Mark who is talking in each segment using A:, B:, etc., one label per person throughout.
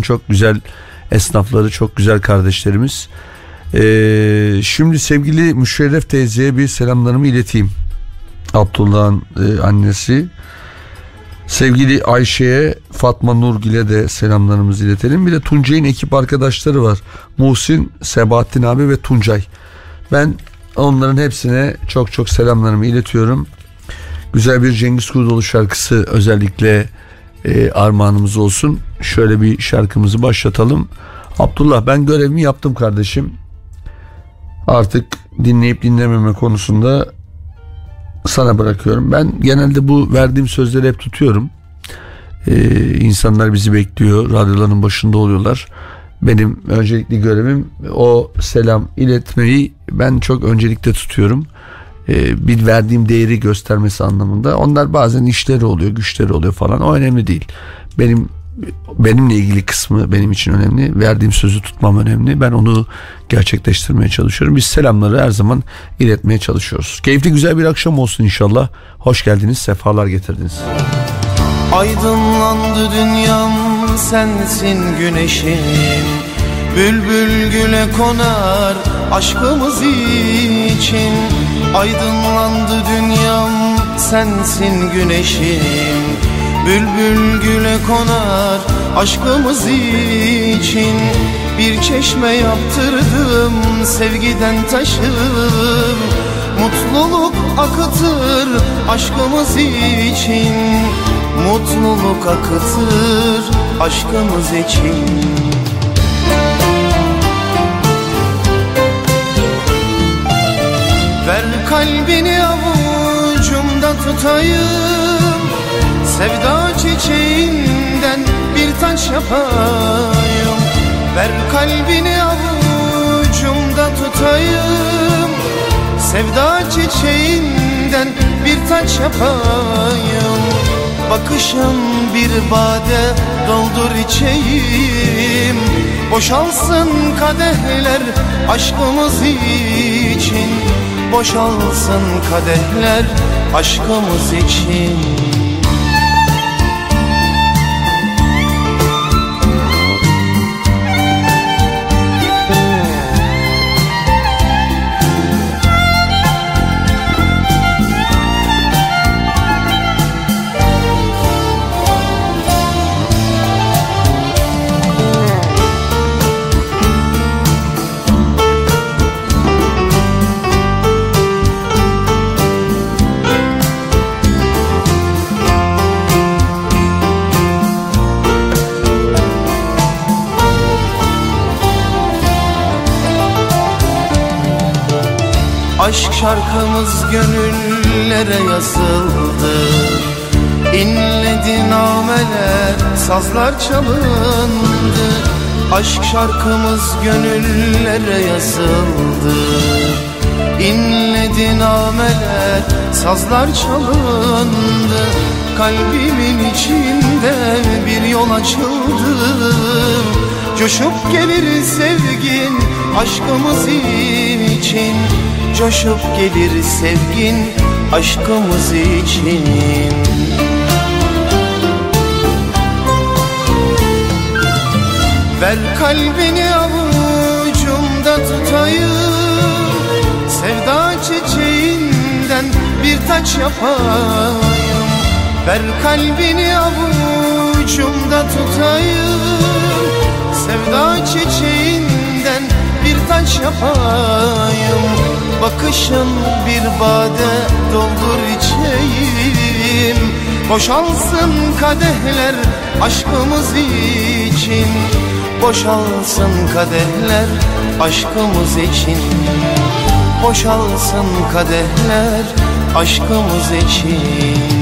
A: çok güzel esnafları, çok güzel kardeşlerimiz. Ee, şimdi sevgili Müşerref teyzeye bir selamlarımı ileteyim. Abdullah'ın e, annesi. Sevgili Ayşe'ye, Fatma Nurgil'e de selamlarımızı iletelim. Bir de Tuncay'ın ekip arkadaşları var. Muhsin, Sebahattin abi ve Tuncay. Ben onların hepsine çok çok selamlarımı iletiyorum. Güzel bir Cengiz Kurdoğlu şarkısı özellikle e, armağanımız olsun. Şöyle bir şarkımızı başlatalım. Abdullah ben görevimi yaptım kardeşim. Artık dinleyip dinlememe konusunda sana bırakıyorum. Ben genelde bu verdiğim sözleri hep tutuyorum. Ee, insanlar bizi bekliyor. Radyoların başında oluyorlar. Benim öncelikli görevim o selam iletmeyi ben çok öncelikte tutuyorum. Ee, bir verdiğim değeri göstermesi anlamında. Onlar bazen işleri oluyor, güçleri oluyor falan. O önemli değil. Benim benimle ilgili kısmı benim için önemli. Verdiğim sözü tutmam önemli. Ben onu gerçekleştirmeye çalışıyorum. Biz selamları her zaman iletmeye çalışıyoruz. Keyifli güzel bir akşam olsun inşallah. Hoş geldiniz, sefalar getirdiniz.
B: Aydınlandı dünyam sensin güneşim Bülbül güle konar aşkımız için. Aydınlandı dünyam sensin güneşim. Bülbül güle konar aşkımız için. Bir çeşme yaptırdım sevgiden taşır Mutluluk akıtır aşkımız için. Mutluluk akıtır aşkımız için kalbini avucumda tutayım. Sevda çiçeğinden bir taç yapayım. Ver kalbini avucumda tutayım. Sevda çiçeğinden bir taç yapayım. Bakışın bir bade doldur içeyim. Boşalsın kadehler aşkımız için Boşalsın kadehler aşkımız için şarkımız gönüllere yazıldı. İnledi nameler, sazlar çalındı. Aşk şarkımız gönüllere yazıldı. İnledi nameler, sazlar çalındı. Kalbimin içinde bir yol açıldı Coşup gelir sevgin aşkımız için. Coşup gelir sevgin aşkımız için. Ver kalbini avucumda tutayım. Sevda çiçeğinden bir taç yapayım. Ver kalbini avucumda tutayım Sevda çiçeğinden bir taç yapayım. Bakışın bir bade doldur içeyim. Boşalsın kadehler aşkımız için. Boşalsın kadehler aşkımız için. Boşalsın kadehler aşkımız için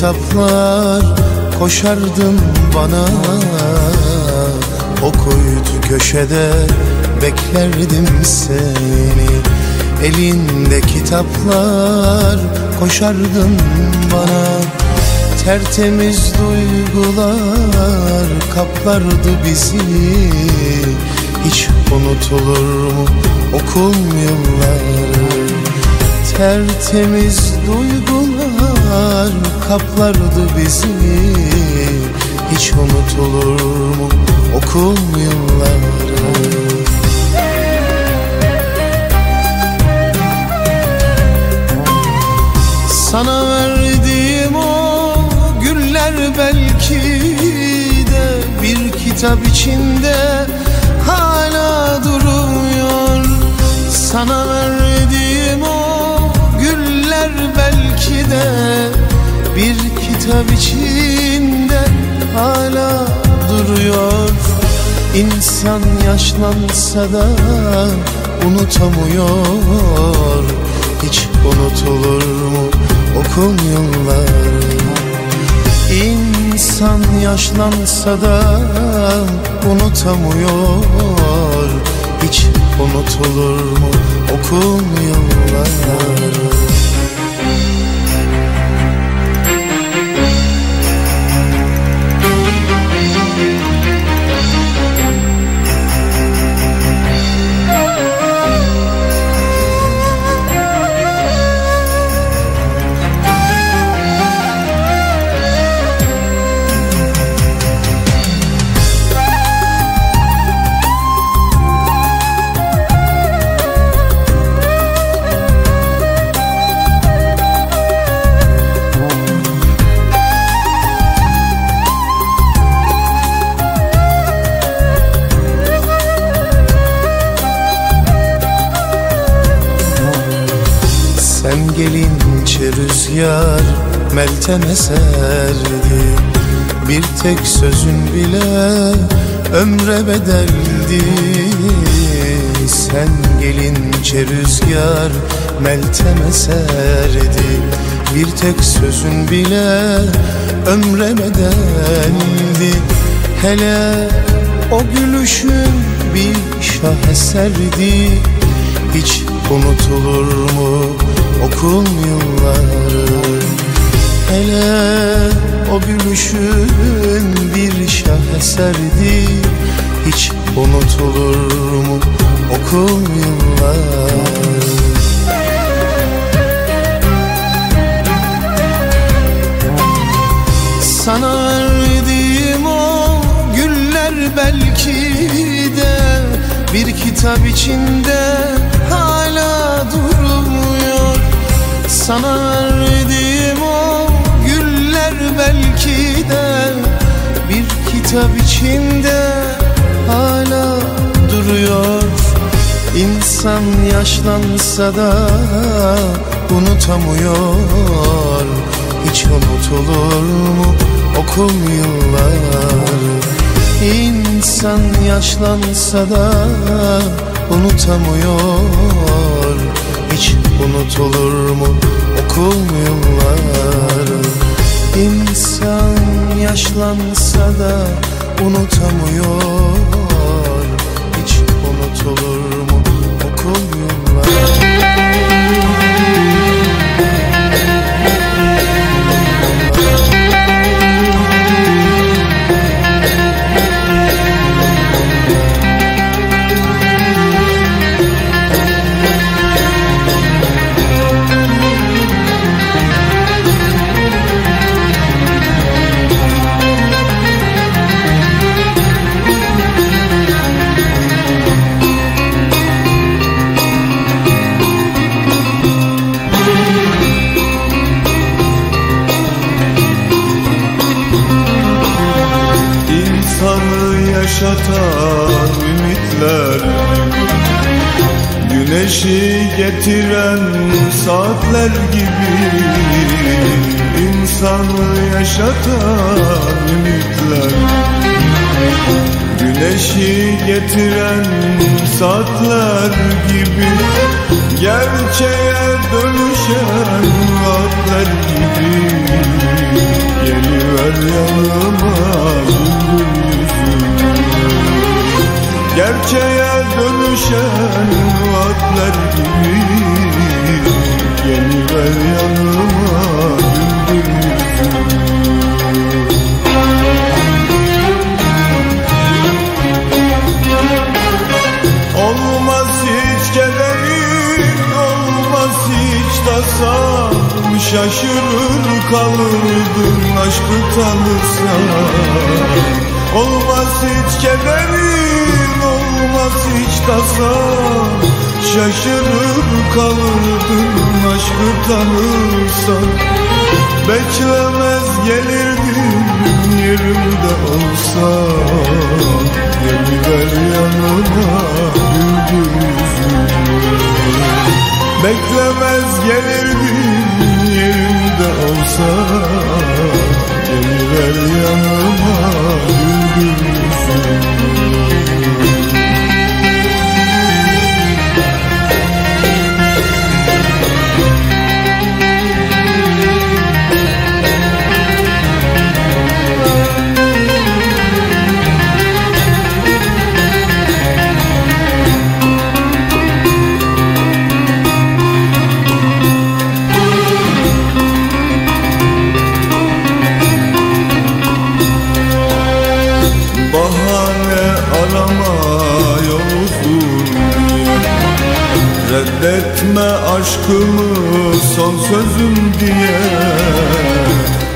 B: kitaplar koşardım bana. O kuytu köşede beklerdim seni. Elinde kitaplar koşardın bana. Tertemiz duygular kaplardı bizi. Hiç unutulur mu okul yılları? Tertemiz duygular kaplardı bizi. Hiç unutulur mu okul yılları? Sana verdiğim o güller belki de bir kitap içinde hala duruyor. Sana verdiğim o belki de bir kitap içinde hala duruyor. İnsan yaşlansa da unutamıyor. Hiç unutulur mu okul yılları? İnsan yaşlansa da unutamıyor. Hiç unutulur mu okul yılları eserdi Bir tek sözün bile ömre bedeldi. Sen gelince rüzgar meltem eserdi Bir tek sözün bile ömre bedeldi. Hele o gülüşün bir şaheserdi Hiç unutulur mu okul yılları Hele o gülüşün bir şaheserdi Hiç unutulur mu okul yılları? Sana verdiğim o güller belki de Bir kitap içinde hala durmuyor. Sana verdiğim o belki de Bir kitap içinde hala duruyor. İnsan yaşlansa da unutamıyor. Hiç unutulur mu okul yılları? İnsan yaşlansa da unutamıyor. Hiç unutulur mu okul yılları İnsan yaşlansa da unutamıyor Hiç unutulur
C: yaşatan ümitler. Güneşi getiren saatler gibi İnsanı yaşatan ümitler. Güneşi getiren saatler gibi Gerçeğe dönüşen vaatler gibi Geliver yanıma yüzümü Gerçeğe dönüşen vaatler gibi Geliver yanıma güldür Olmaz hiç kederin, olmaz hiç tasan Şaşırır kalırdın aşkı tanırsan Olmaz hiç kederin, olmaz tasan Şaşırır kalırdın aşkı tanırsan Beklemez gelirdim yerimde olsan. Geliver yanıma güldür yüzümü Beklemez gelirdim yerimde olsan. Geliver yanıma güldür yüzümü Reddetme aşkımı son sözüm diye.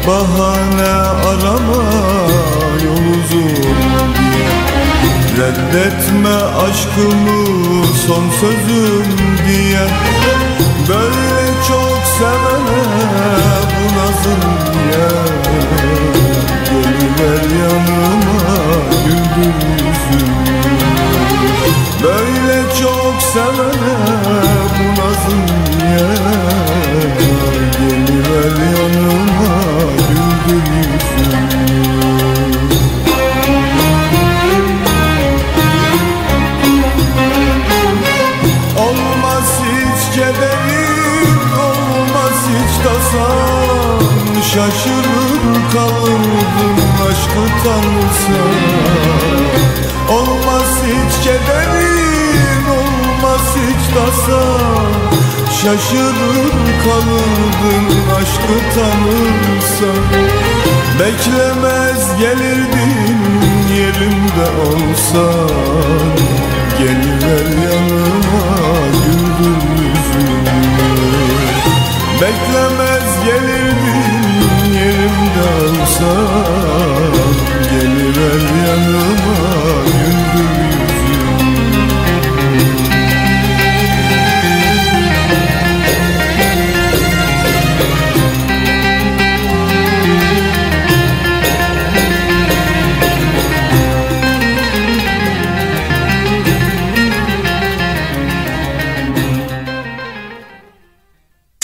C: Bahane arama yol uzun diye. Reddetme aşkımı son sözüm diye. Böyle çok sevene bu nazım diye. Geliver yanıma güldür sevene bu nazım niye Geliver yanıma güldür yüzümü Olmaz hiç kederin, olmaz hiç tasan Şaşırır kalırdım aşkı tanırsan Olmaz hiç kederin, olmaz tasan Şaşırır kalırdın aşkı tanırsan Beklemez gelirdin yerimde olsan. Geliver yanıma güldür yüzümü Beklemez gelirdin yerimde olsan. Geliver yanıma güldür yüzümü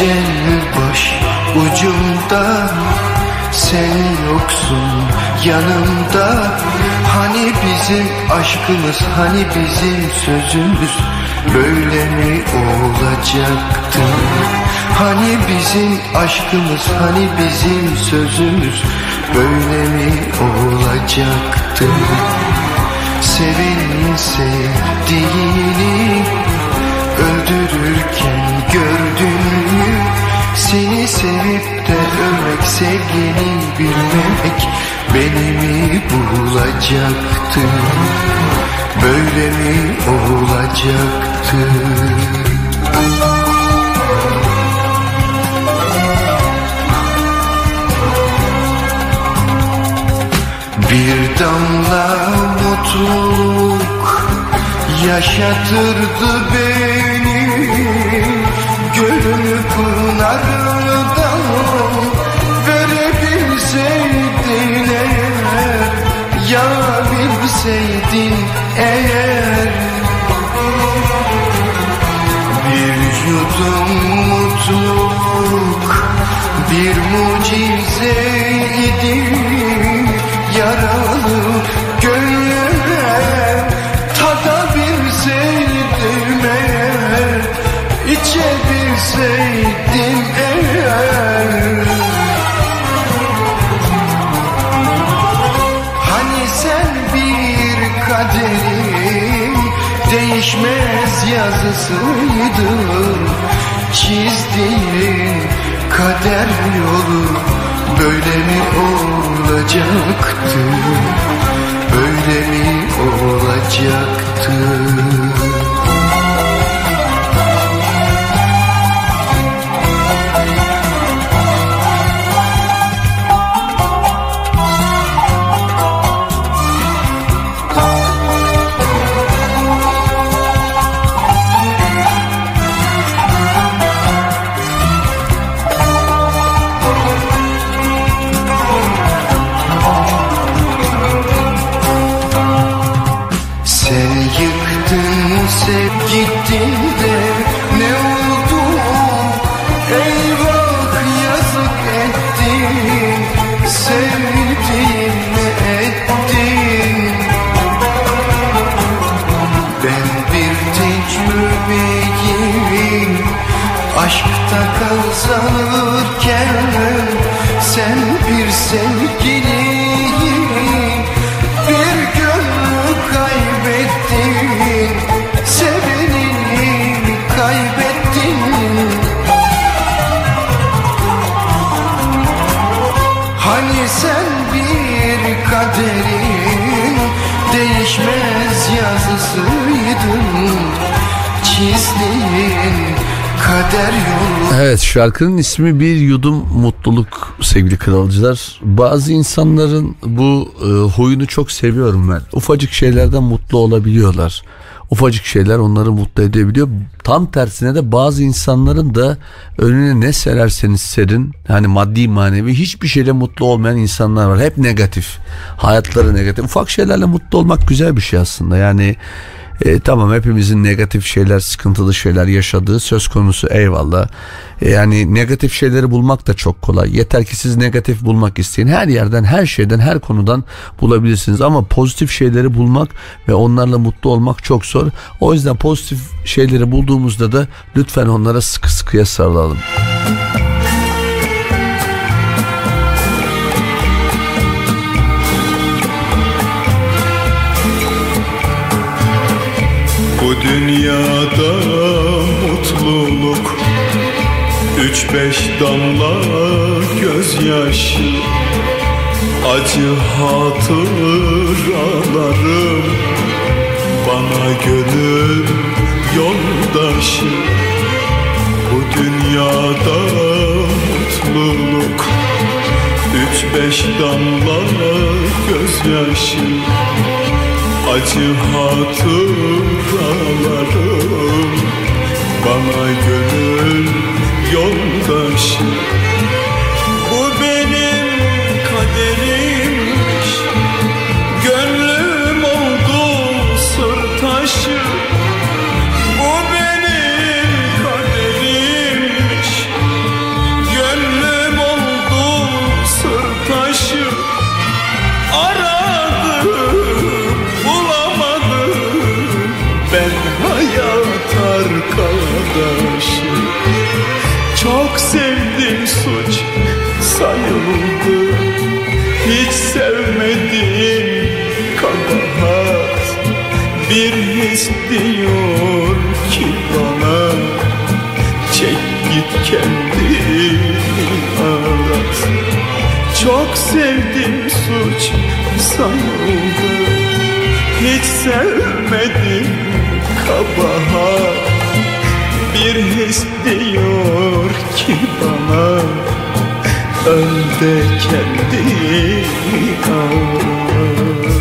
D: Ecel baş ucumda Sen yoksun yanımda. Hani bizim aşkımız Hani bizim sözümüz Böyle mi olacaktı? Hani bizim aşkımız Hani bizim sözümüz Böyle mi olacaktı? Sevin sevdiğini Öldürürken gördün Seni sevip de ölmek Sevgini bilmemek Beni mi bulacaktı? Böyle mi olacaktı? Bir damla mutluluk yaşatırdı beni Gönül pınarından verebilseydin eğer Ya bilseydin eğer. Bir yudum mutluluk bir mucizeydi Yaralı İçebilseydim eğer. Hani sen bir kaderin değişmez yazısıydın Çizdiğin kader yolu böyle mi olacaktı? Böyle mi olacaktı
A: şarkının ismi Bir Yudum Mutluluk sevgili kralcılar. Bazı insanların bu e, huyunu çok seviyorum ben. Ufacık şeylerden mutlu olabiliyorlar. Ufacık şeyler onları mutlu edebiliyor. Tam tersine de bazı insanların da önüne ne sererseniz serin hani maddi manevi hiçbir şeyle mutlu olmayan insanlar var. Hep negatif. Hayatları negatif. Ufak şeylerle mutlu olmak güzel bir şey aslında. Yani e, tamam hepimizin negatif şeyler, sıkıntılı şeyler yaşadığı söz konusu eyvallah. E, yani negatif şeyleri bulmak da çok kolay. Yeter ki siz negatif bulmak isteyin. Her yerden, her şeyden, her konudan bulabilirsiniz. Ama pozitif şeyleri bulmak ve onlarla mutlu olmak çok zor. O yüzden pozitif şeyleri bulduğumuzda da lütfen onlara sıkı sıkıya sarılalım.
C: Dünyada mutluluk. Üç beş damla gözyaşı. Acı hatıralarım Bana gönül yoldaşı. Bu dünyada mutluluk. Üç beş damla gözyaşı Acı hatıralarım Bana gönül yoldaşı sayıldı. Hiç sevmediğim kabahat Bir his diyor ki bana Çek git kendini arat Çok sevdim suç sayıldı Hiç sevmedim kabahat bir his diyor ki bana Önde kendini kal.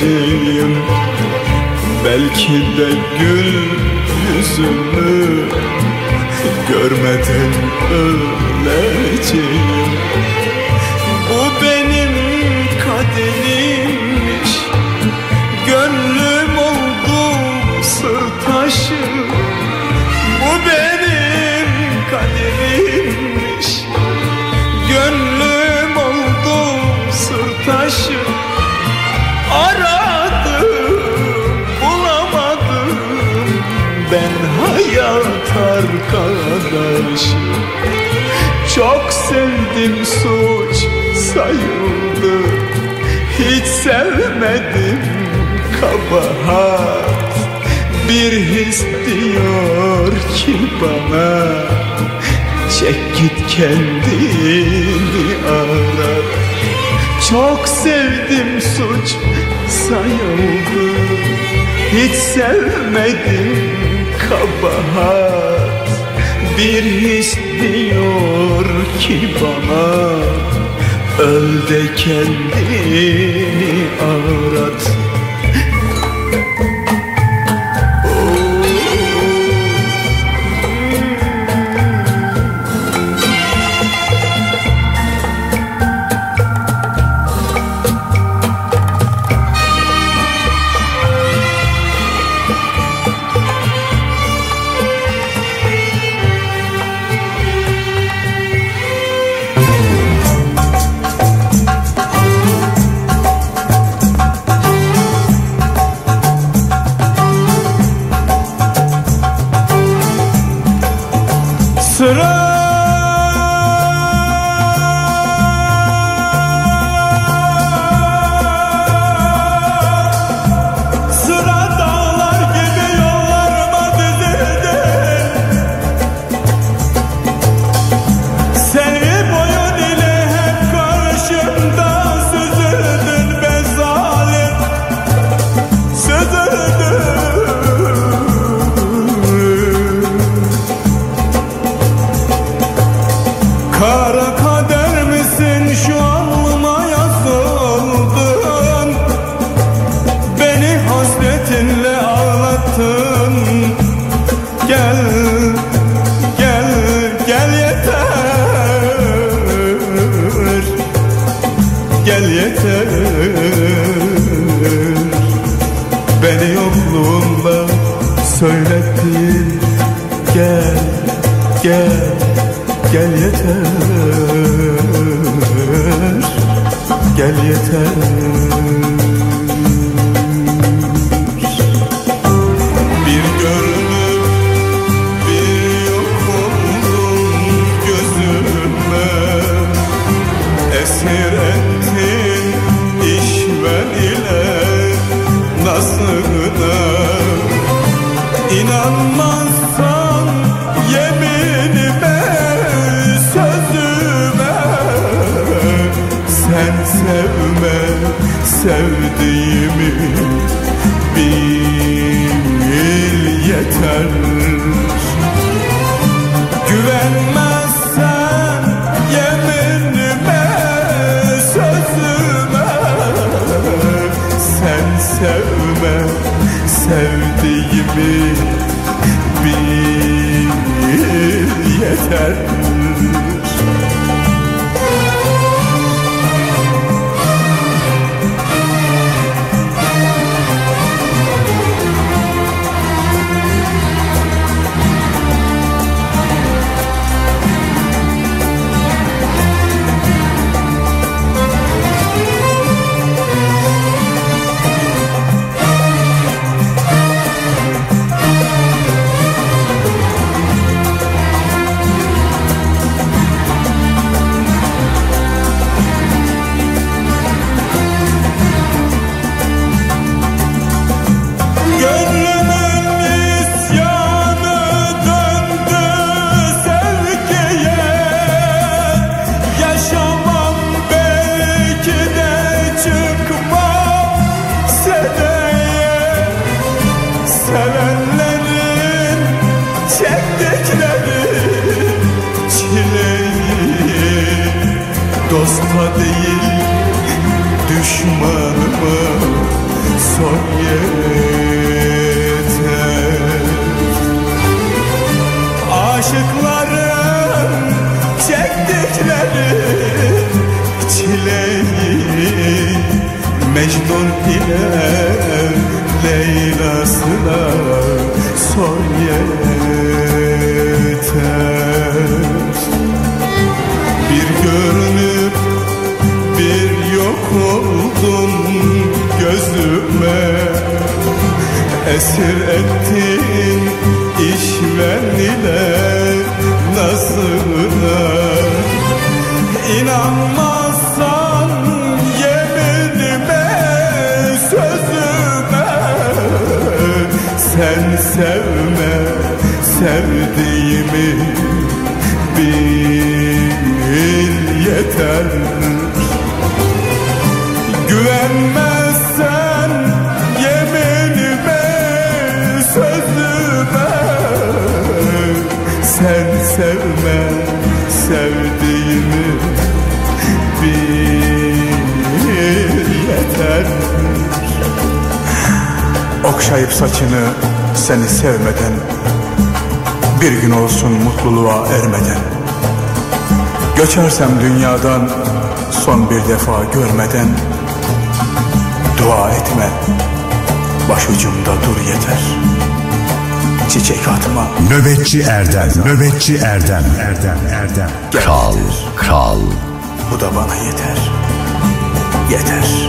C: geleceğim Belki de gül yüzümü Görmeden öleceğim. Bilemedim kabahat Bir his diyor ki bana Çek git kendini ara. Çok sevdim suç sayıldı. Hiç sevmedim kabahat Bir his diyor ki bana Öl de kendini ağrat dünyadan son bir defa görmeden Dua etme. Başucumda dur yeter. Çiçek atma.
E: Nöbetçi Erdem Nöbetçi Erdem Erdem Erdem.
A: Kral Kral.
C: Bu da bana yeter. Yeter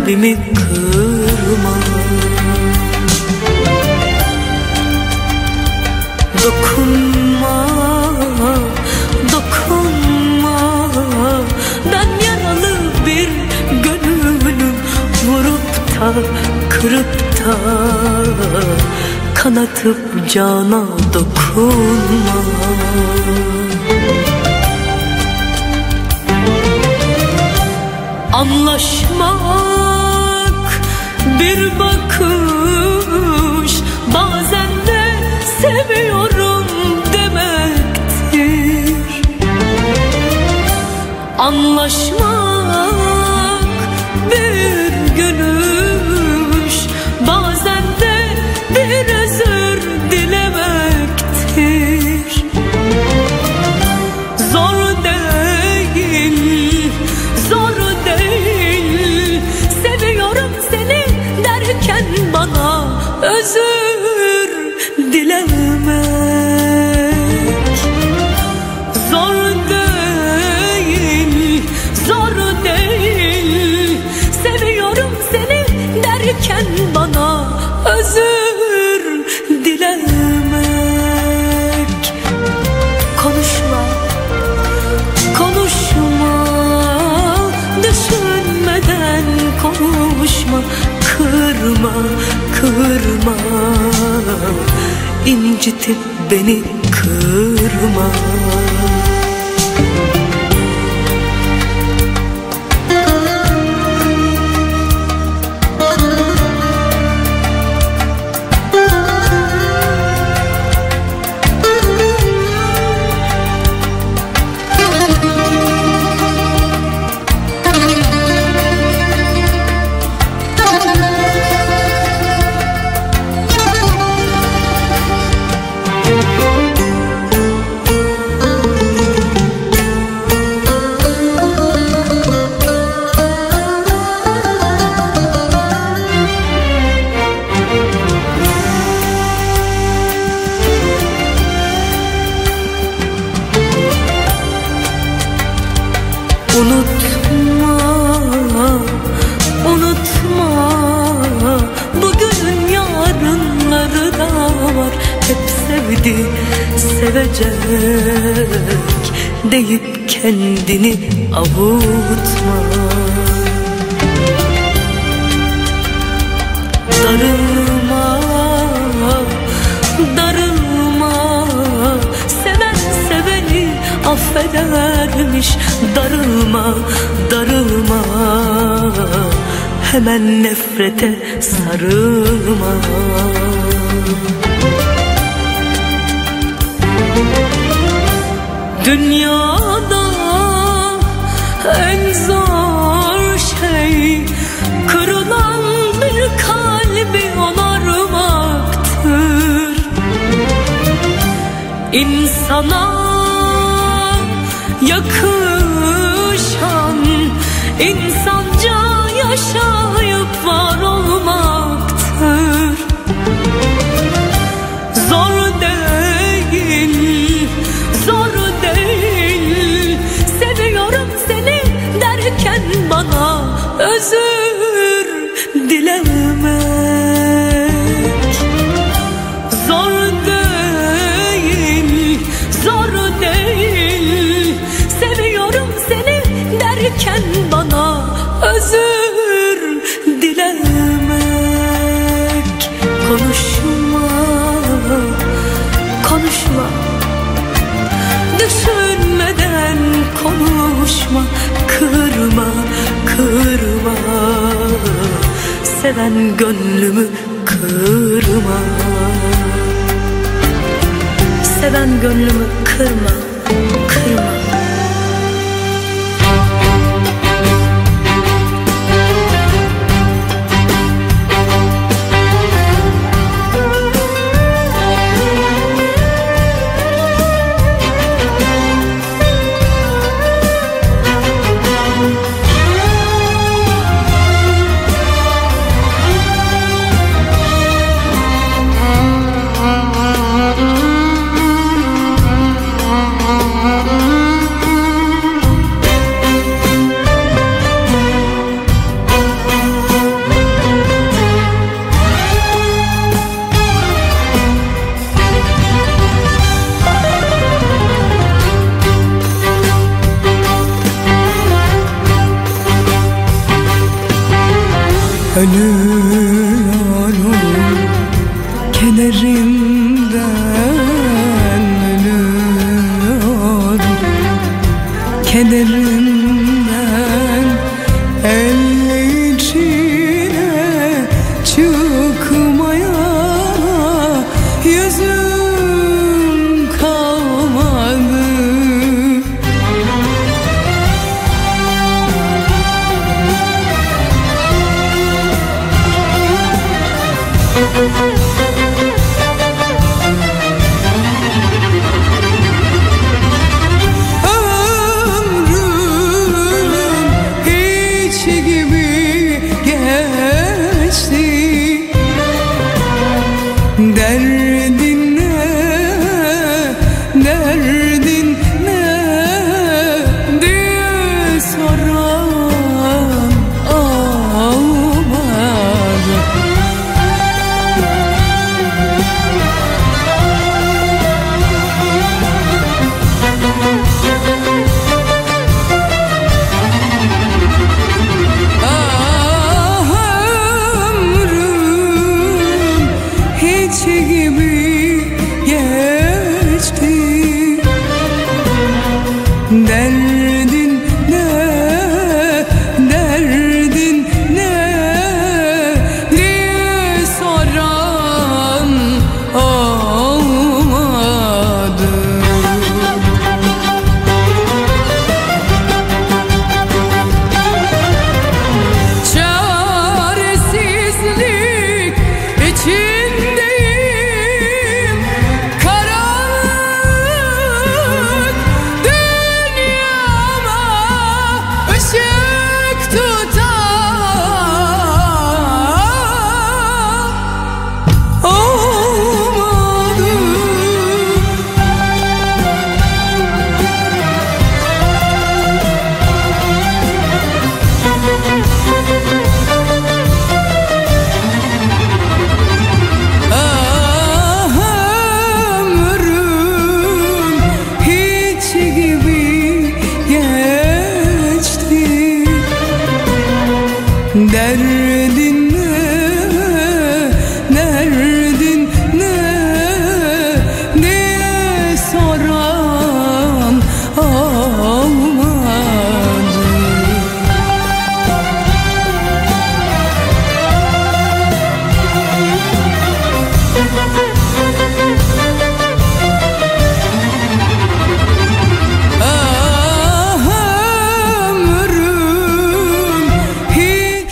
F: kalbimi kırma. Dokunma, dokunma. Ben yaralı bir gönlüm Vurup da kırıp da Kanatıp cana dokunma beni Kavuşma kırma kırma. Seven gönlümü kırma. Seven gönlümü kırma.
G: connu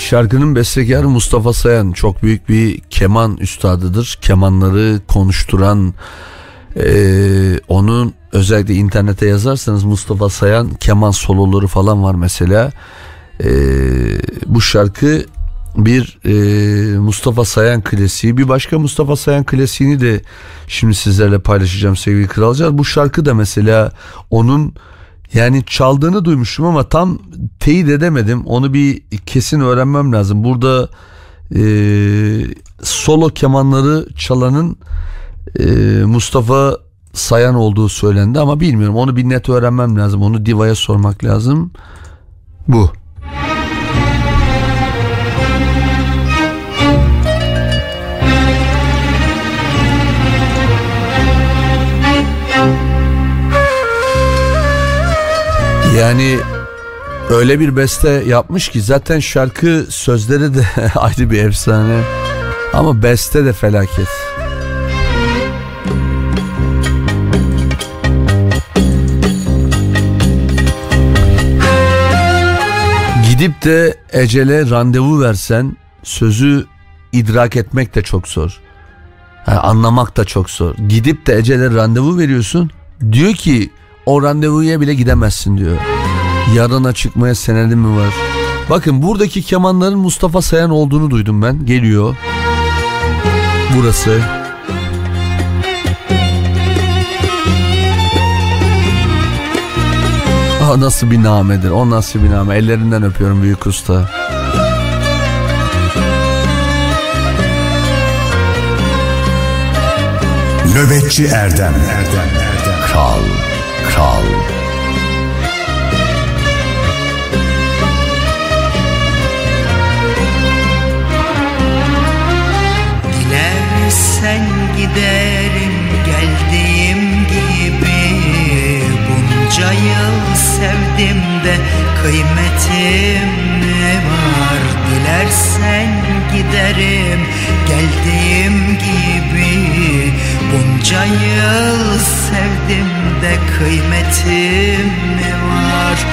A: şarkının bestekarı Mustafa Sayan çok büyük bir keman üstadıdır. Kemanları konuşturan ee, onun özellikle internete yazarsanız Mustafa Sayan keman soloları falan var mesela. Ee, bu şarkı bir e, Mustafa Sayan klasiği bir başka Mustafa Sayan klasiğini de şimdi sizlerle paylaşacağım sevgili kralcılar. Bu şarkı da mesela onun yani çaldığını duymuştum ama tam teyit edemedim. Onu bir kesin öğrenmem lazım. Burada e, solo kemanları çalanın e, Mustafa Sayan olduğu söylendi ama bilmiyorum. Onu bir net öğrenmem lazım. Onu Diva'ya sormak lazım. Bu. Yani öyle bir beste yapmış ki zaten şarkı sözleri de ayrı bir efsane. Ama beste de felaket. Gidip de ecele randevu versen sözü idrak etmek de çok zor. Ha, anlamak da çok zor. Gidip de ecele randevu veriyorsun. Diyor ki o randevuya bile gidemezsin diyor. Yarına çıkmaya senedin mi var? Bakın buradaki kemanların Mustafa Sayan olduğunu duydum ben. Geliyor. Burası. Ah nasıl bir namedir. O nasıl bir name. Ellerinden öpüyorum büyük usta.
E: Nöbetçi Erdem Erdem Erdem
A: Kral. Kral.
H: Dilersen giderim geldiğim gibi. Bunca yıl sevdim de kıymetim mi var? Dilersen giderim geldiğim gibi Bunca yıl sevdim de kıymetim mi var?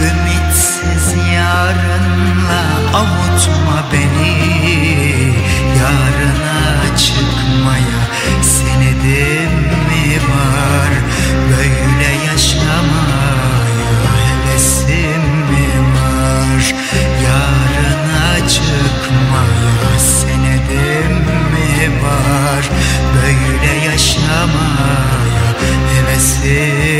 H: Ümitsiz yarınla avutma beni. Yarına çıkmaya senedim mi var? Böyle yaşamaya hevesim mi var? Yarına çıkmaya senedim mi var yaşamaya hevesim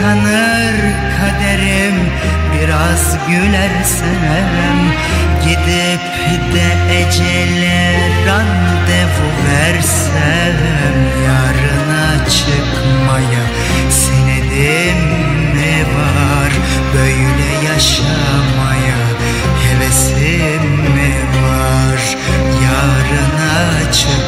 H: Kıskanır kaderim biraz gülersem Gidip de ecele randevu versem Yarına çıkmaya senedim mi var Böyle yaşamaya hevesim mi var Yarına çıkmaya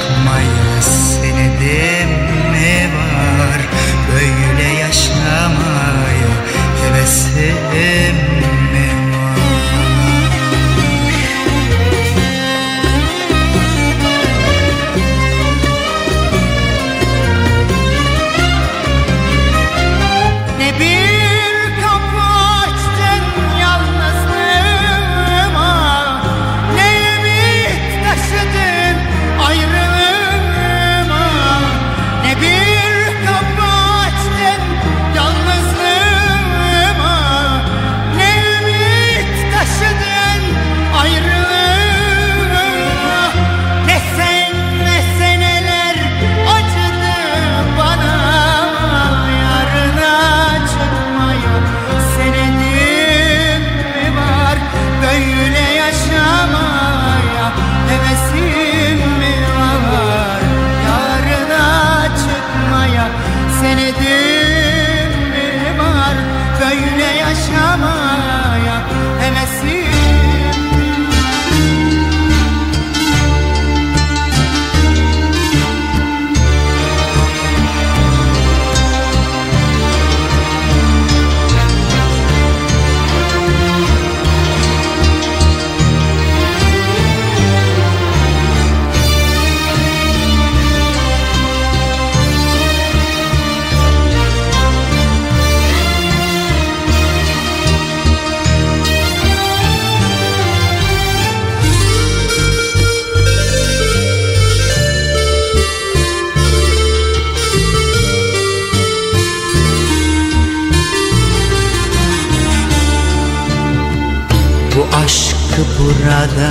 H: burada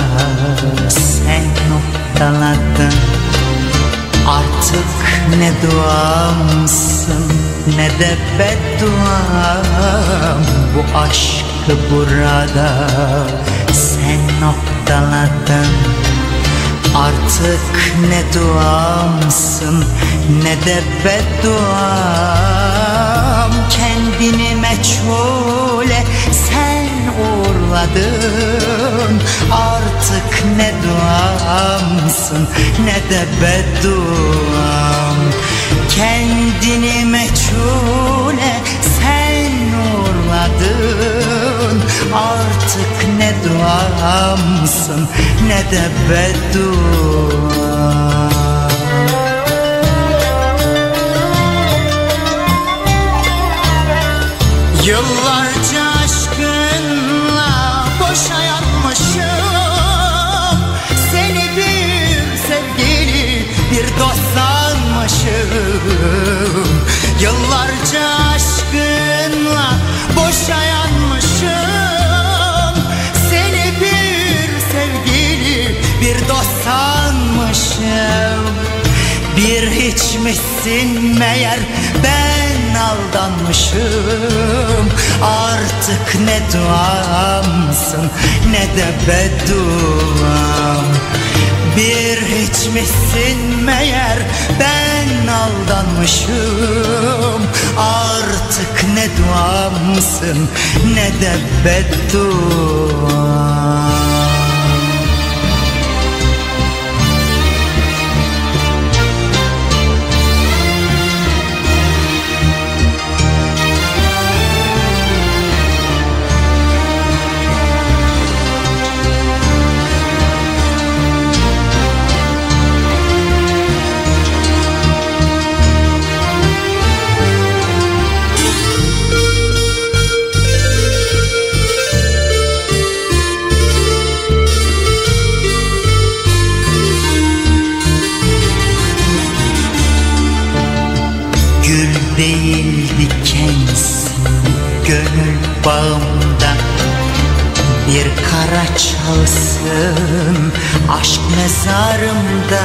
H: sen noktaladın. Artık ne duamsın ne de bedduam. Bu aşkı burada sen noktaladın. Artık ne duamsın ne de bedduam. Kendini meçhule sen uğurladın Artık ne duamsın ne de bedduam. Kendini meçhule sen uğurladın. Artık ne duamsın ne de bedduam. Yıllarca misin meğer. Ben aldanmışım. Artık ne duamsın ne de bedduam Bir hiç misin meğer. Ben aldanmışım. Artık ne duamsın ne de bedduam bağımda Bir kara çalsın. Aşk mezarımda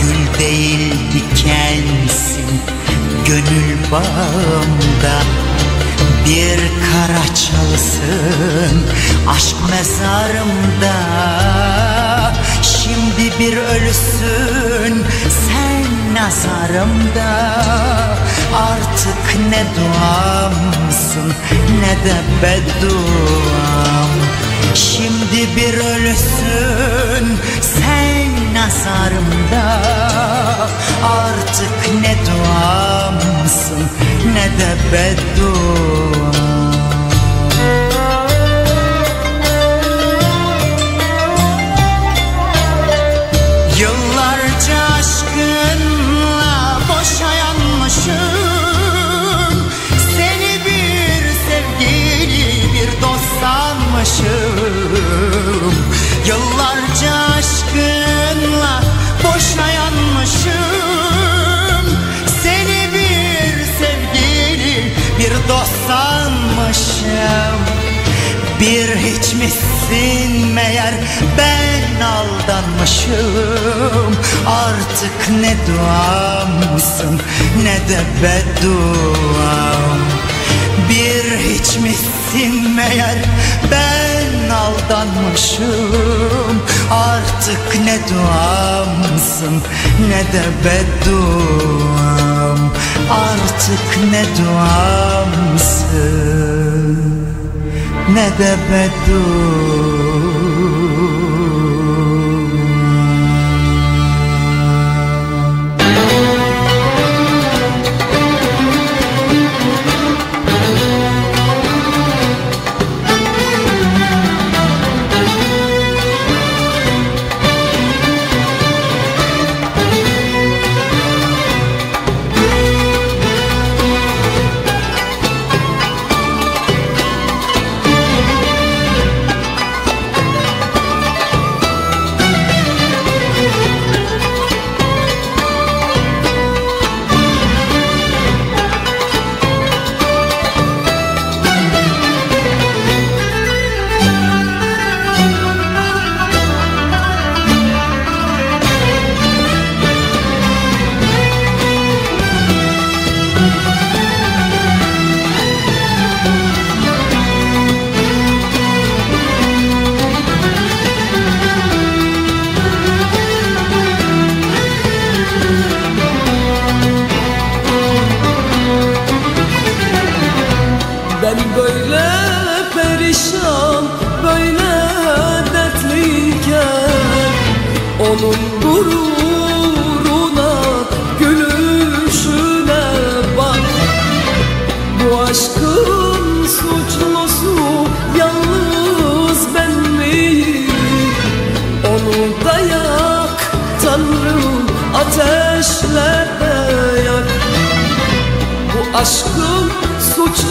H: Gül değil dikensin gönül bağımda Bir kara çalsın. Aşk mezarımda Şimdi bir ölüsün sen nazarımda Artık ne duamsın ne de bedduam. Şimdi bir ölüsün sen nazarımda. Artık ne duamsın ne de bedduam misin meğer ben aldanmışım. Artık ne duamsın ne de bedduam. Bir hiç misin meğer ben aldanmışım. Artık ne duamsın ne de bedduam. Artık ne duamsın
F: නැද පැතුූ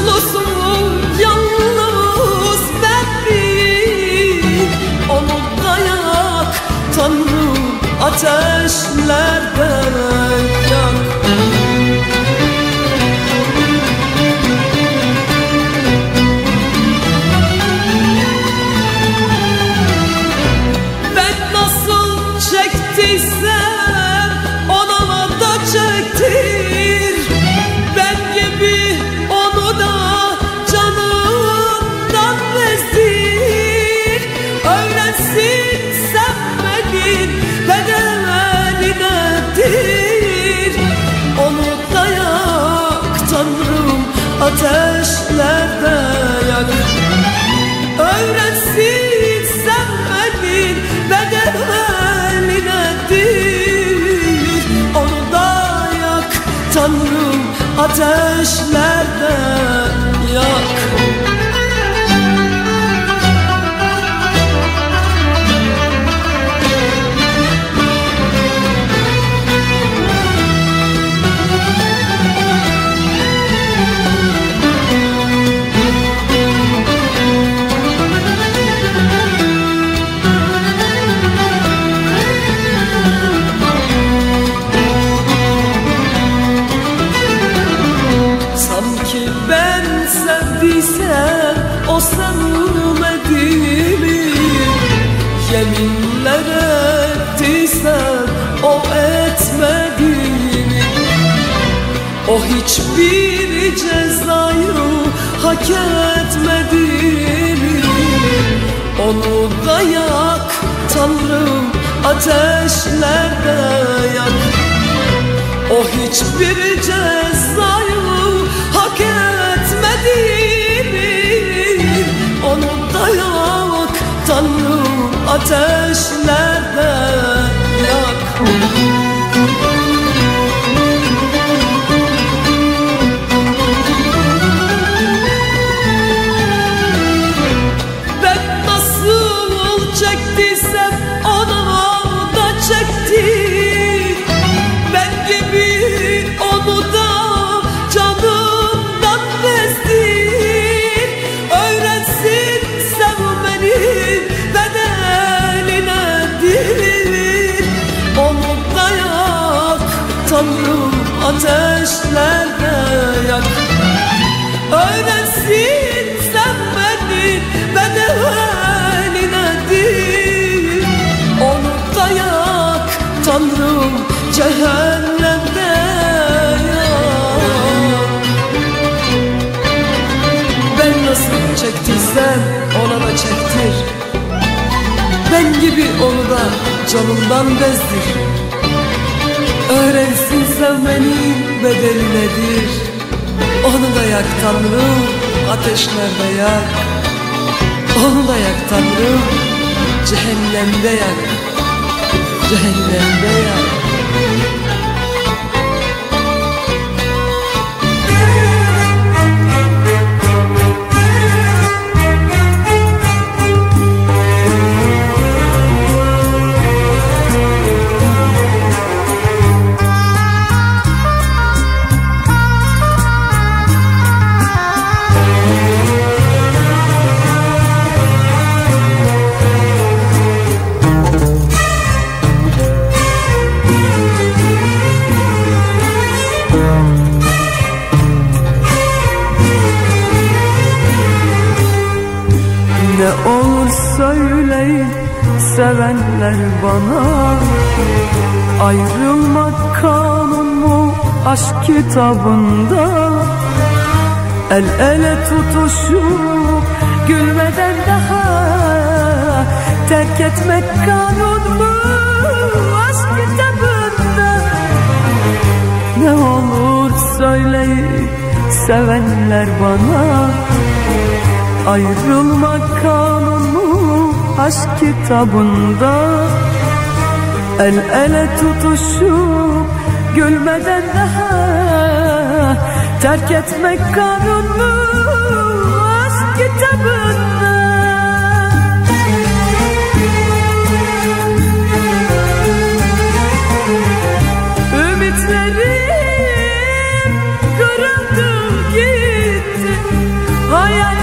F: suçlusu
I: hiçbir cezayı hak etmedi? Onu da yak Tanrım ateşlerde yak O hiçbir cezayı hak etmedi? Onu da yak Tanrım ateşlerde yak ateşlerde yak. Öğrensin sen beni bedeli nedir Onu da yak Tanrım cehennemde yak. Ben nasıl çektiysem ona da çektir. Ben gibi onu da canımdan bezdir Öğrensin sevmenin bedeli nedir? Onu da yak Tanrım ateşlerde yak. Onu da yak Tanrım cehennemde yak. Cehennemde yak
F: sevenler bana Ayrılmak kanun mu aşk kitabında? El ele tutuşup gülmeden daha Terk etmek kanun mu aşk kitabında? Ne olur söyleyin sevenler bana Ayrılmak kanunu aşk kitabında El ele tutuşup gülmeden daha Terk etmek kanunu aşk kitabında. Ümitlerim kırıldı gitti Hayallerim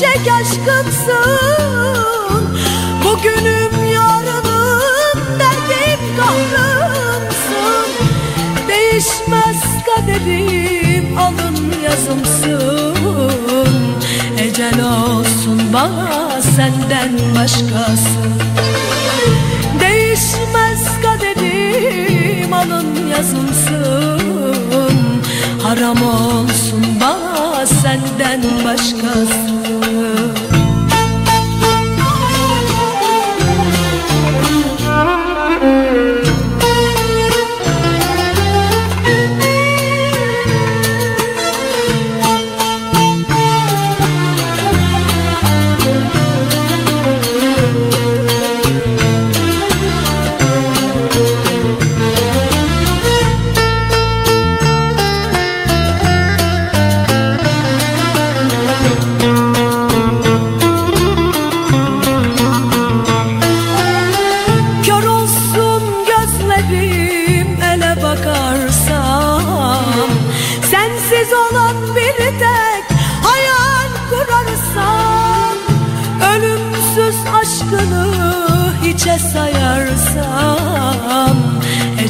F: Gerçek aşkımsın. Bugünüm yarınım derdim kahrımsın. Değişmez kaderim alın yazımsın. Ecel olsun bana senden başkası. Değişmez kaderim alın yazımsın. Haram olsun bana senden başkası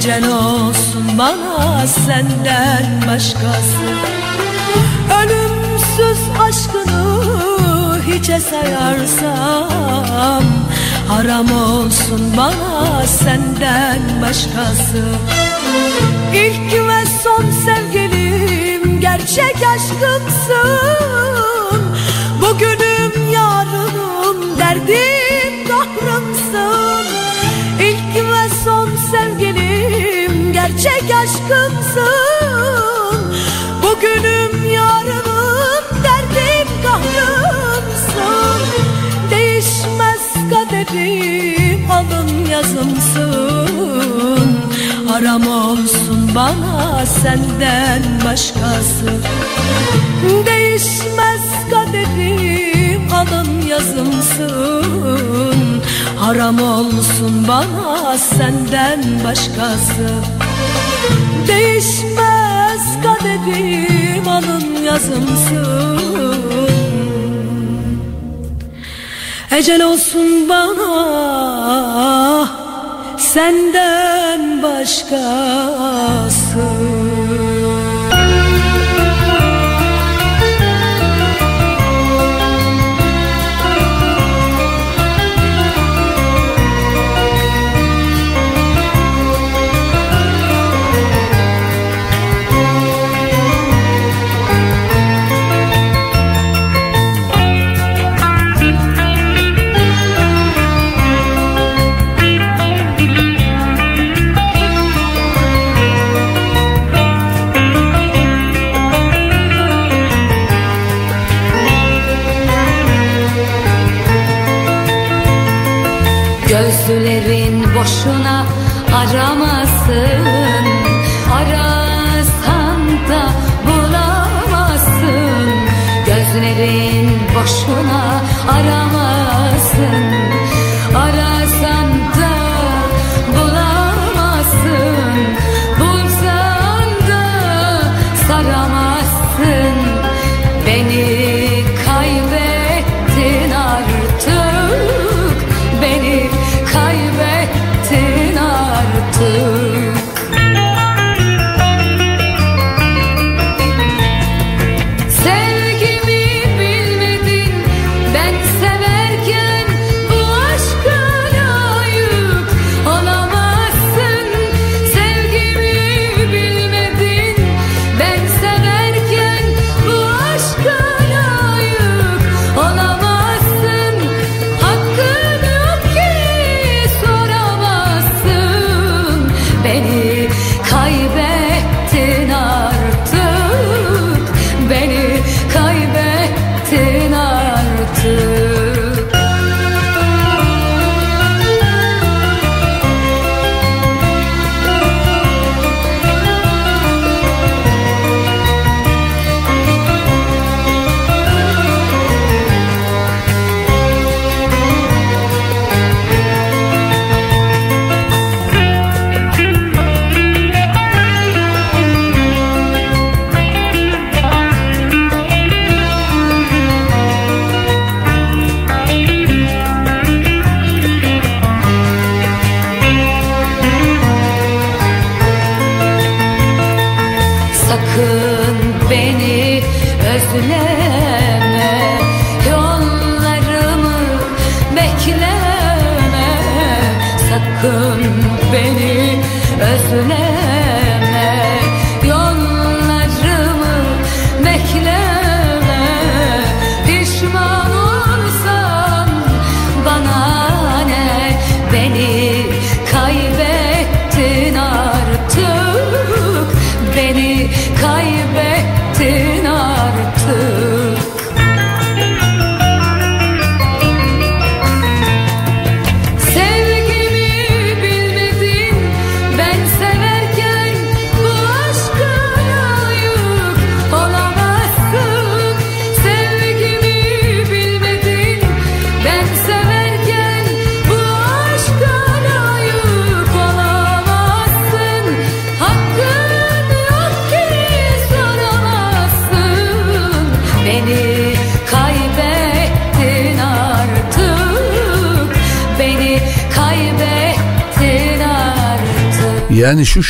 F: Ecel olsun bana senden başkası. Ölümsüz aşkını hiçe sayarsam Haram olsun bana senden başkası. İlk ve son sevgilim gerçek aşkımsın. Bugünüm yarınım derdim kahrımsın. İlk ve son sevgilim gerçek aşkımsın. Bugünüm yarınım derdim kahrımsın. Değişmez kaderim alın yazımsın. Haram olsun bana senden başkası. Değişmez kaderim alın yazımsın. Haram olsun bana senden başkası Değişmez kaderim alın yazımsın. Ecel olsun bana senden başkası
J: boşuna aramazsın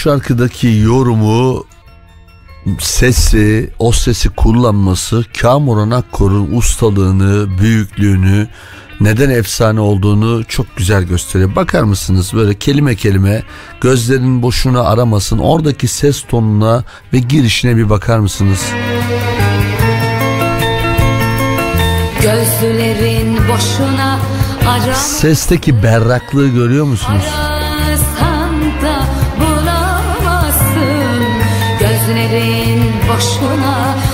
A: şarkıdaki yorumu sesi, o sesi kullanması Kamuran Akkor'un ustalığını, büyüklüğünü, neden efsane olduğunu çok güzel gösteriyor. Bakar mısınız böyle kelime kelime gözlerin boşuna aramasın. Oradaki ses tonuna ve girişine bir bakar mısınız?
J: Gözlerin boşuna aramasın
A: Sesteki berraklığı görüyor musunuz?
J: Arasan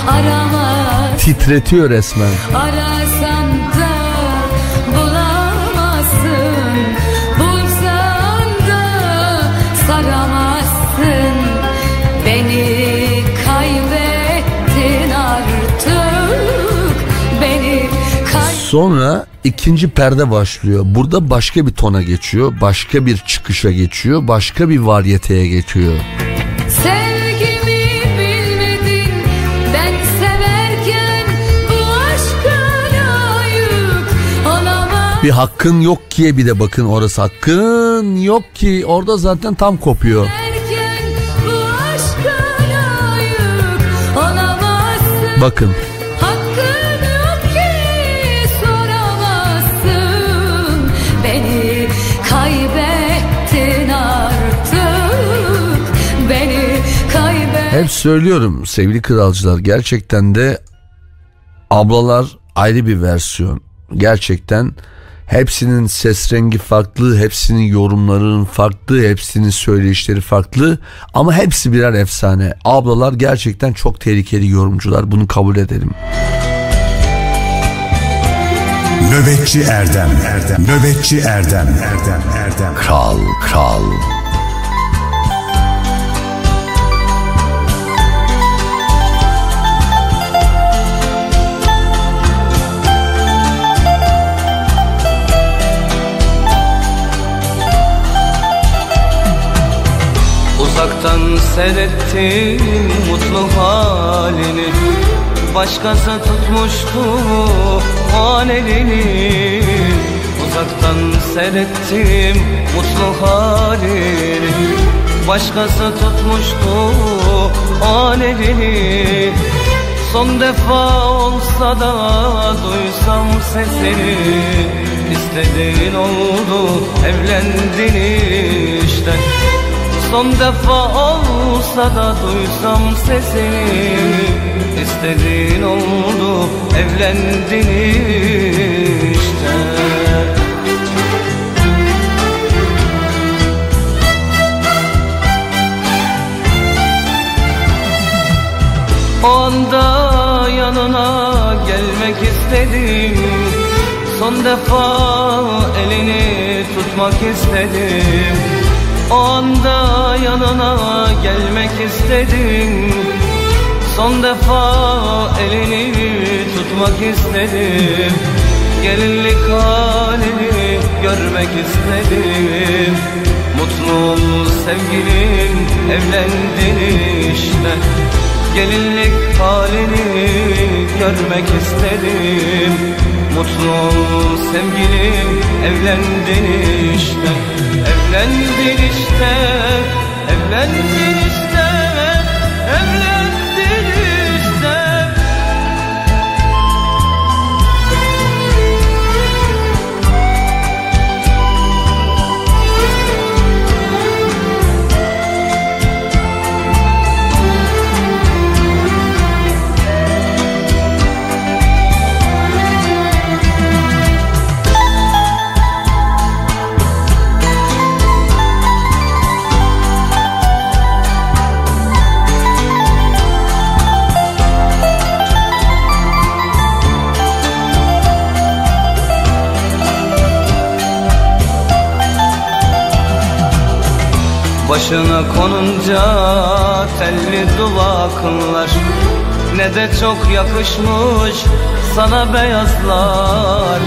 J: aramaz
A: Titretiyor resmen.
J: Arasan da bulamazsın Bulsan da saramazsın Beni kaybettin artık Beni kay
A: Sonra ikinci perde başlıyor. Burada başka bir tona geçiyor. Başka bir çıkışa geçiyor. Başka bir varyeteye geçiyor.
J: Sevgimi
A: Bir hakkın yok ki'ye bir de bakın orası hakkın yok ki. Orada zaten tam kopuyor. Bakın. Hep söylüyorum sevgili kralcılar gerçekten de ablalar ayrı bir versiyon. Gerçekten hepsinin ses rengi farklı, hepsinin yorumlarının farklı, hepsinin söyleyişleri farklı ama hepsi birer efsane. Ablalar gerçekten çok tehlikeli yorumcular bunu kabul edelim.
E: Nöbetçi Erdem Erdem Nöbetçi Erdem Erdem Erdem
A: Kral, kral.
K: Seyrettim mutlu halini Başkası tutmuştu an elini Uzaktan seyrettim mutlu halini Başkası tutmuştu an elini Son defa olsa da duysam sesini İstediğin oldu evlendin işte Son defa olsa da duysam sesini İstediğin oldu evlendin işte. O anda yanına gelmek istedim Son defa elini tutmak istedim O anda yanına gelmek istedim. Son defa elini tutmak istedim. Gelinlik halini görmek istedim. Mutlu ol sevgilim evlendin işte. Gelinlik halini görmek istedim. Mutlu ol sevgilim evlendin işte Evlendin işte Evlendin işte Başına konunca telli duvaklar Ne de çok yakışmış sana beyazlar.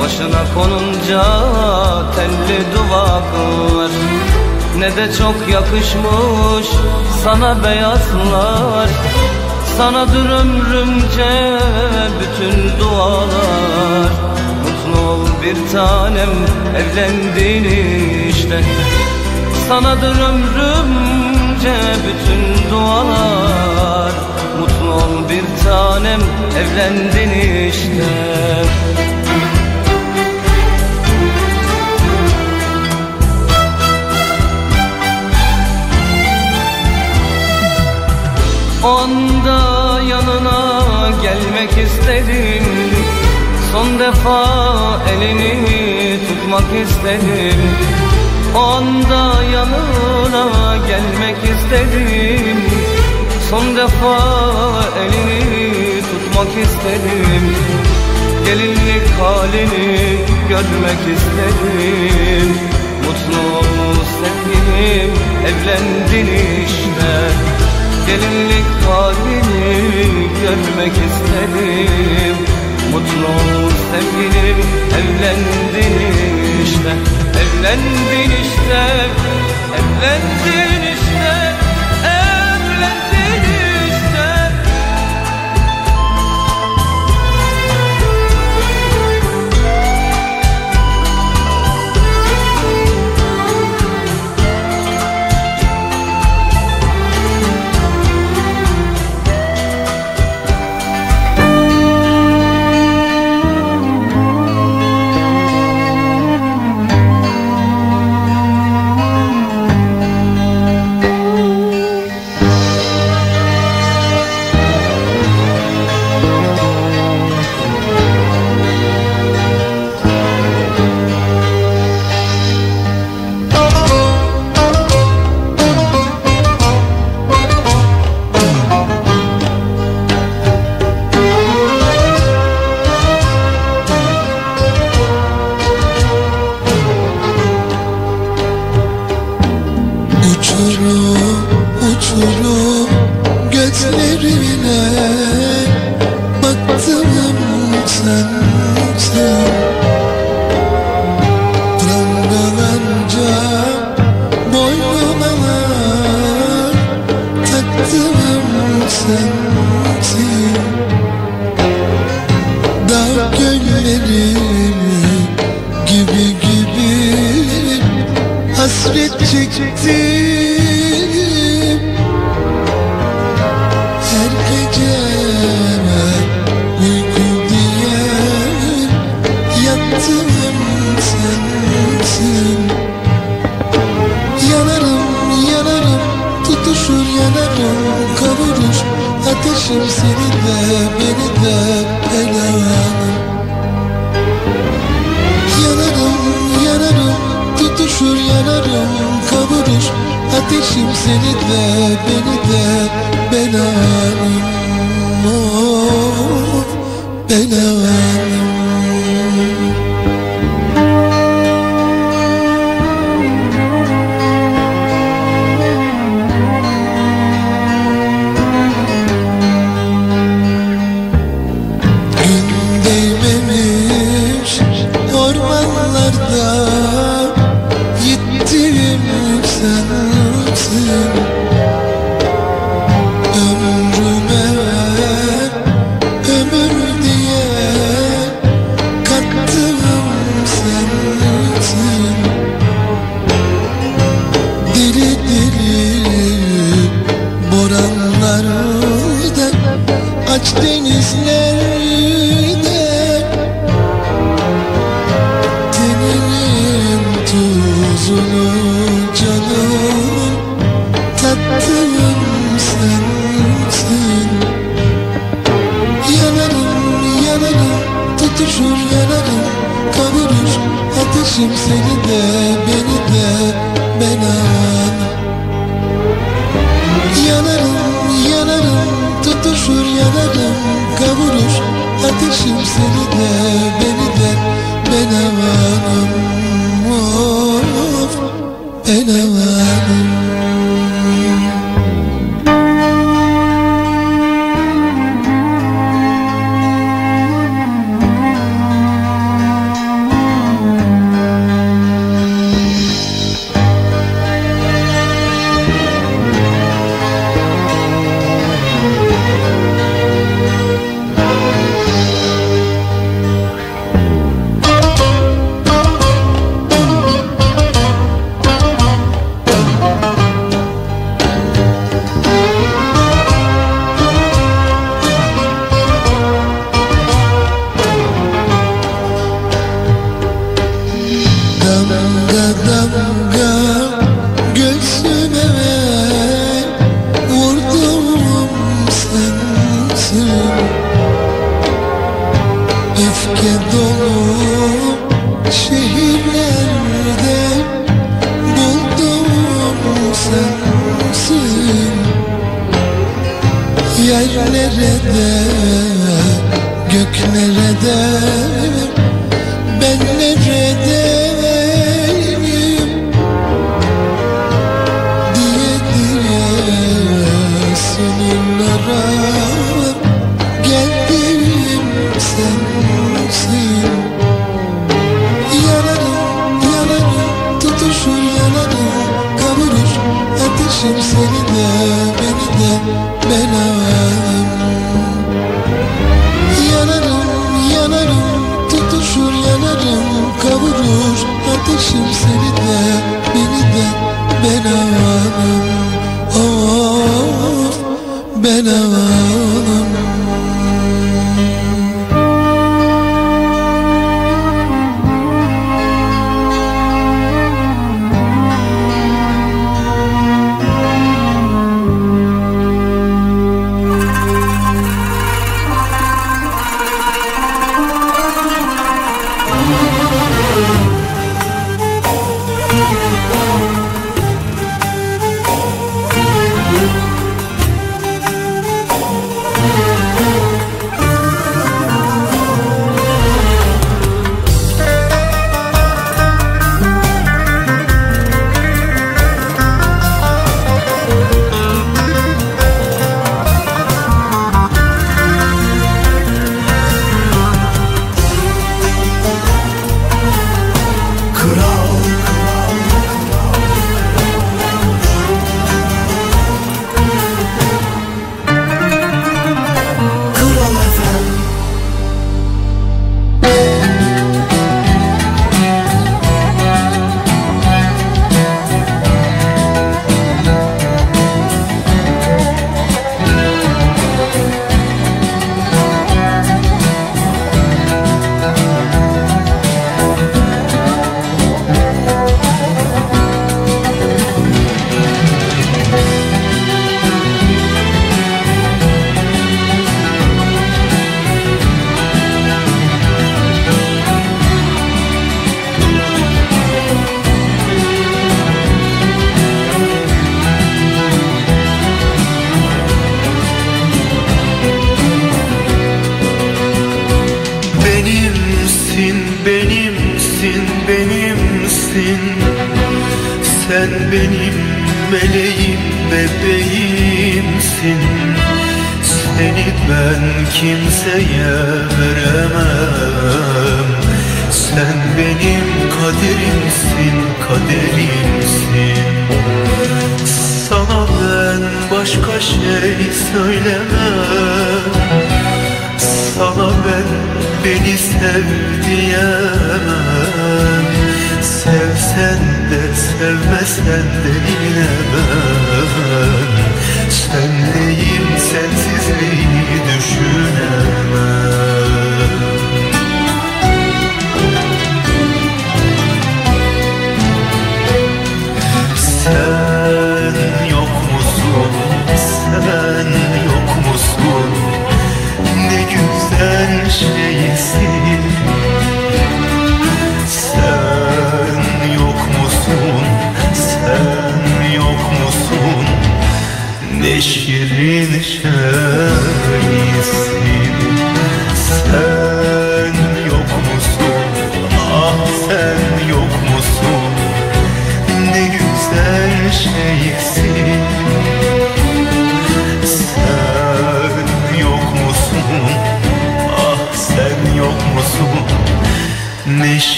K: Başına konunca telli duvaklar Ne de çok yakışmış sana beyazlar. Sanadır ömrümce bütün dualar. Mutlu ol bir tanem evlendin işte Sanadır ömrümce bütün dualar. Mutlu ol bir tanem evlendin işte. O anda yanına gelmek istedim. Son defa elini tutmak istedim O anda yanına gelmek istedim. Son defa elini tutmak istedim. Gelinlik halini görmek istedim. Mutlu ol sevgilim evlendin işte. Gelinlik halini görmek istedim Mutlu ol sevgilim evlendin işte Evlendin işte Evlendin işte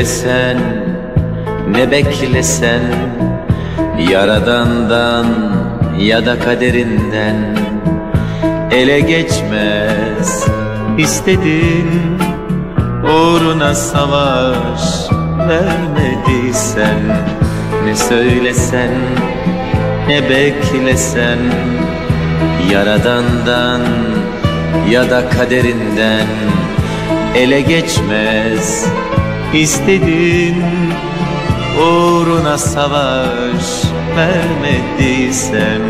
L: söylesen ne beklesen? Yaradandan ya da kaderinden ele geçmez. İstedin uğruna savaş vermediysen ne söylesen ne beklesen? Yaradandan ya da kaderinden ele geçmez. İstedin uğruna savaş vermediysem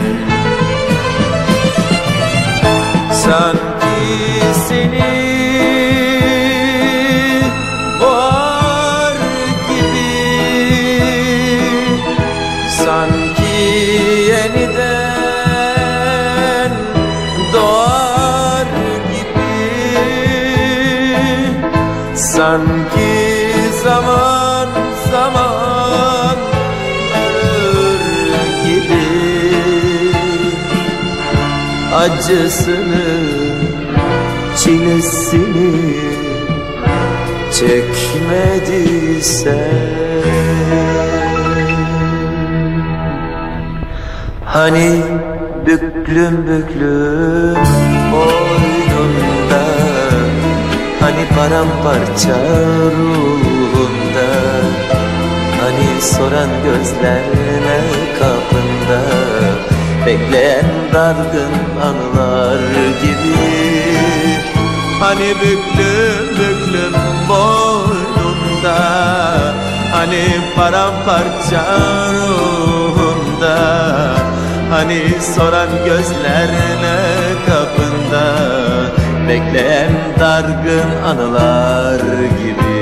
L: Sanki seni Acısını, çilesini çekmediysen Hani büklüm büklüm boynunda Hani paramparça ruhunda Hani soran gözlerine kapında Bekleyen dargın anılar gibi. Hani büklüm büklüm boynunda Hani paramparça ruhunda Hani soran gözlerine kapında Bekleyen dargın anılar gibi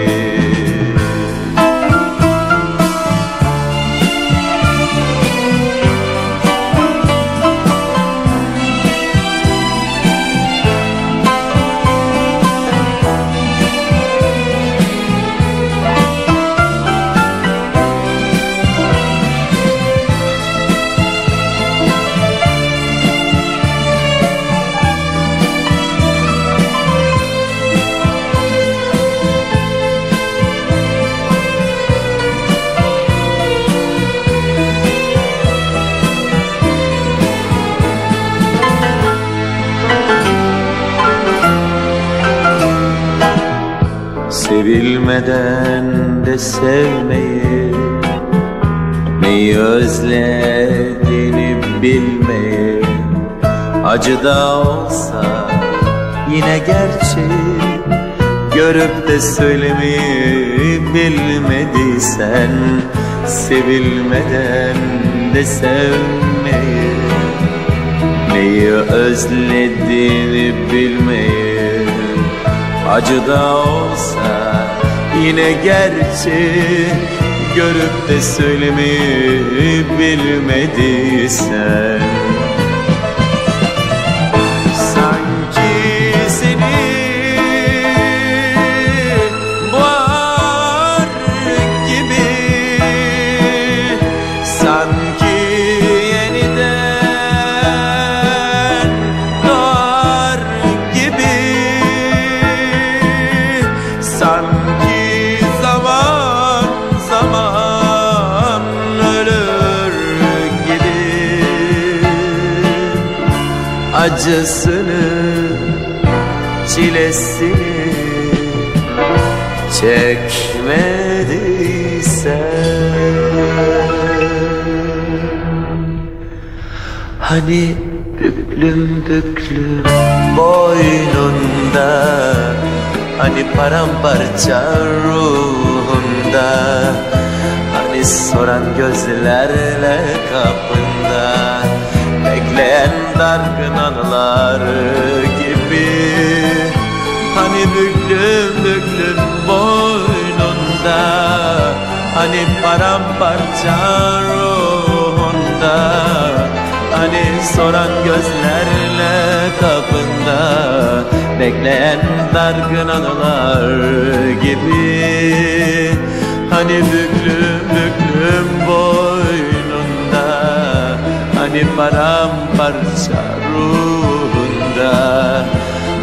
L: sevmeyi Neyi özlediğini bilmeyi. Acı da olsa yine gerçek Görüp de söylemeyi bilmediysen Sevilmeden de sevmeyi Neyi özlediğini bilmeyi. Acı da olsa yine gerçek Görüp de söylemeyi bilmediysen Acısını, çilesini çekmediysen. Hani büklüm büklüm boynunda Hani paramparça ruhunda Hani soran gözlerle kapında Bekleyen dargın anılar gibi. Hani büklüm büklüm boynunda Hani paramparça ruhunda Hani soran gözlerle kapında Bekleyen dargın anılar gibi. Hani büklüm büklüm boynunda Hani paramparça ruhunda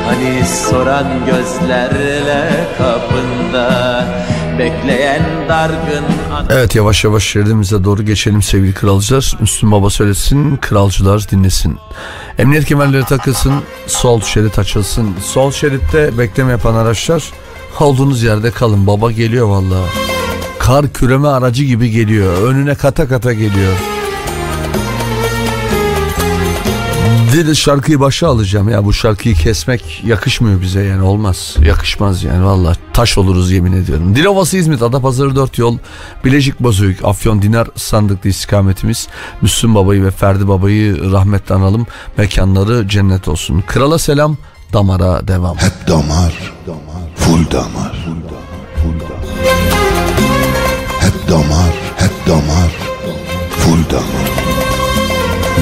L: Hani soran gözlerle kapında Bekleyen dargın
A: Evet yavaş yavaş şeridimize doğru geçelim sevgili kralcılar. Müslüm Baba söylesin, kralcılar dinlesin. Emniyet kemerleri takılsın, sol şerit açılsın. Sol şeritte bekleme yapan araçlar olduğunuz yerde kalın. Baba geliyor vallahi. Kar küreme aracı gibi geliyor. Önüne kata kata geliyor. De şarkıyı başa alacağım ya bu şarkıyı kesmek yakışmıyor bize yani olmaz yakışmaz yani valla taş oluruz yemin ediyorum. Dilovası İzmit Adapazarı 4 yol Bilecik Bozüyük Afyon Dinar sandıklı istikametimiz Müslüm Baba'yı ve Ferdi Baba'yı rahmetle analım mekanları cennet olsun. Krala selam damara devam.
E: Hep damar, full damar. Hep damar, hep damar,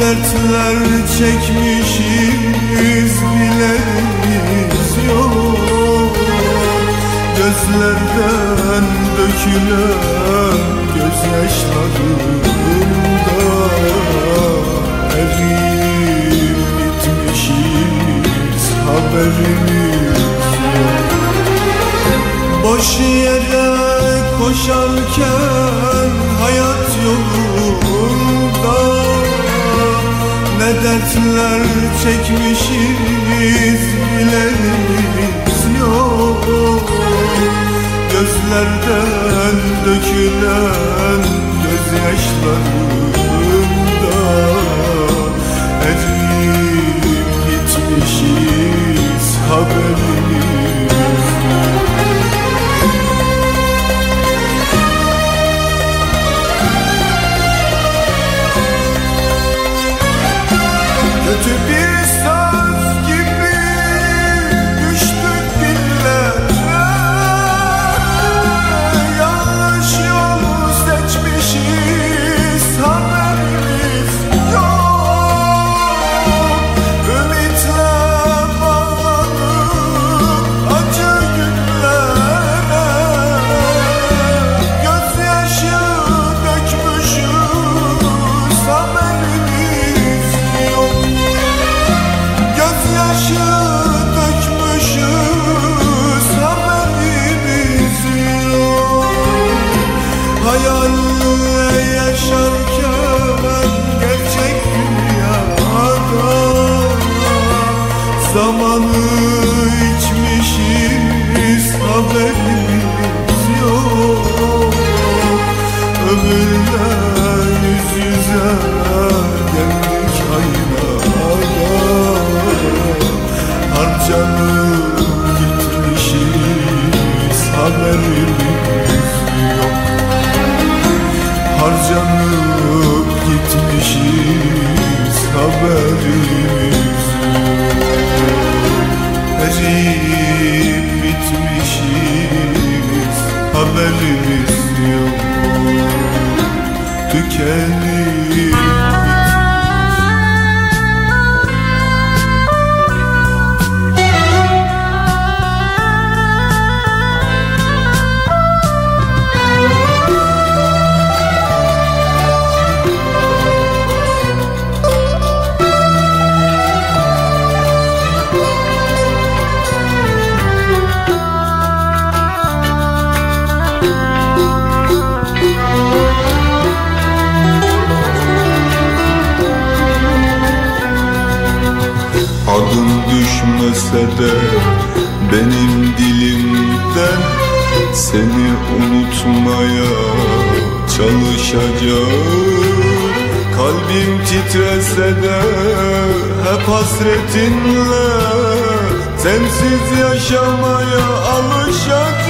M: Dertler çekmişiz bileriz yok. Gözlerden dökülen gözyaşlarında Eriyip bitmişiz haberimiz yok. Boş yere koşarken hayat yolunda
C: dertler çekmişiz bilenimiz yok Gözlerden dökülen gözyaşlarımda Erimip gitmişiz haberimiz elimi geçse de hep hasretinle Sensiz yaşamaya
D: alışak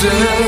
D: do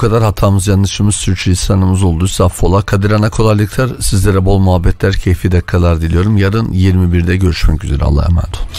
D: kadar hatamız, yanlışımız, sürçülisanımız olduysa affola. Kadir Ana kolaylıklar, sizlere bol muhabbetler, keyifli dakikalar diliyorum. Yarın 21'de görüşmek üzere. Allah'a emanet olun.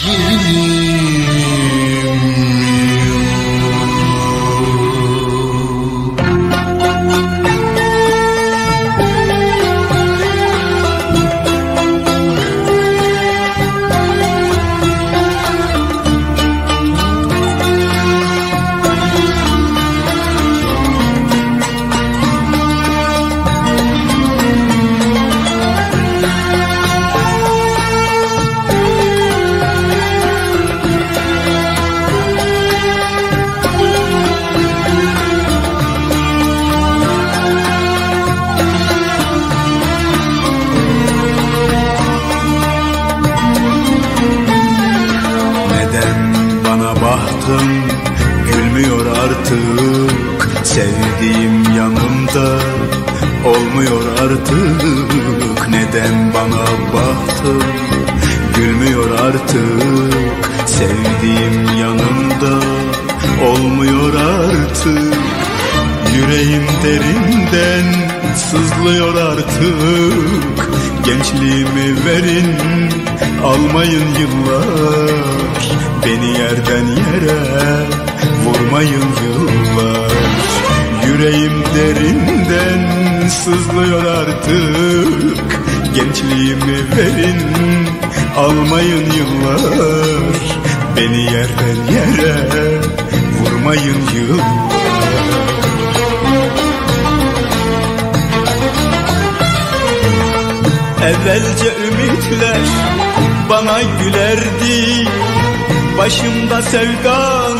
C: Sevdanın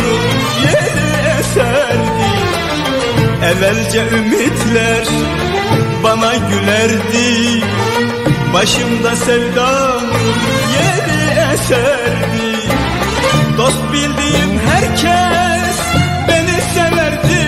C: yeri eserdi Evvelce ümitler bana gülerdi. Başımda sevdanın yeri eserdi. Dost bildiğim herkes beni severdi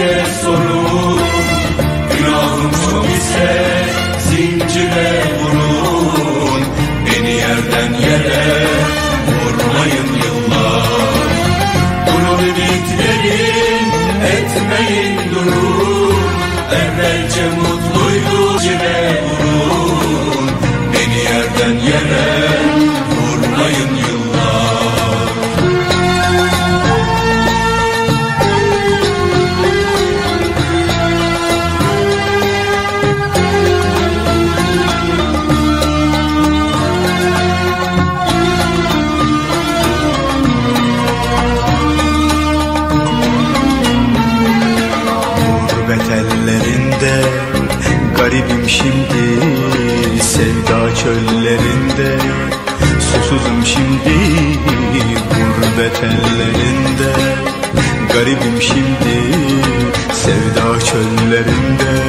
N: maziye sorun Günahım çok ise zincire vurun. Beni yerden yere vurmayın yıllar. Durun ümitlerin etmeyin durun. Evvelce mutluydum
C: Gurbet ellerinde garibim şimdi Sevda çöllerinde.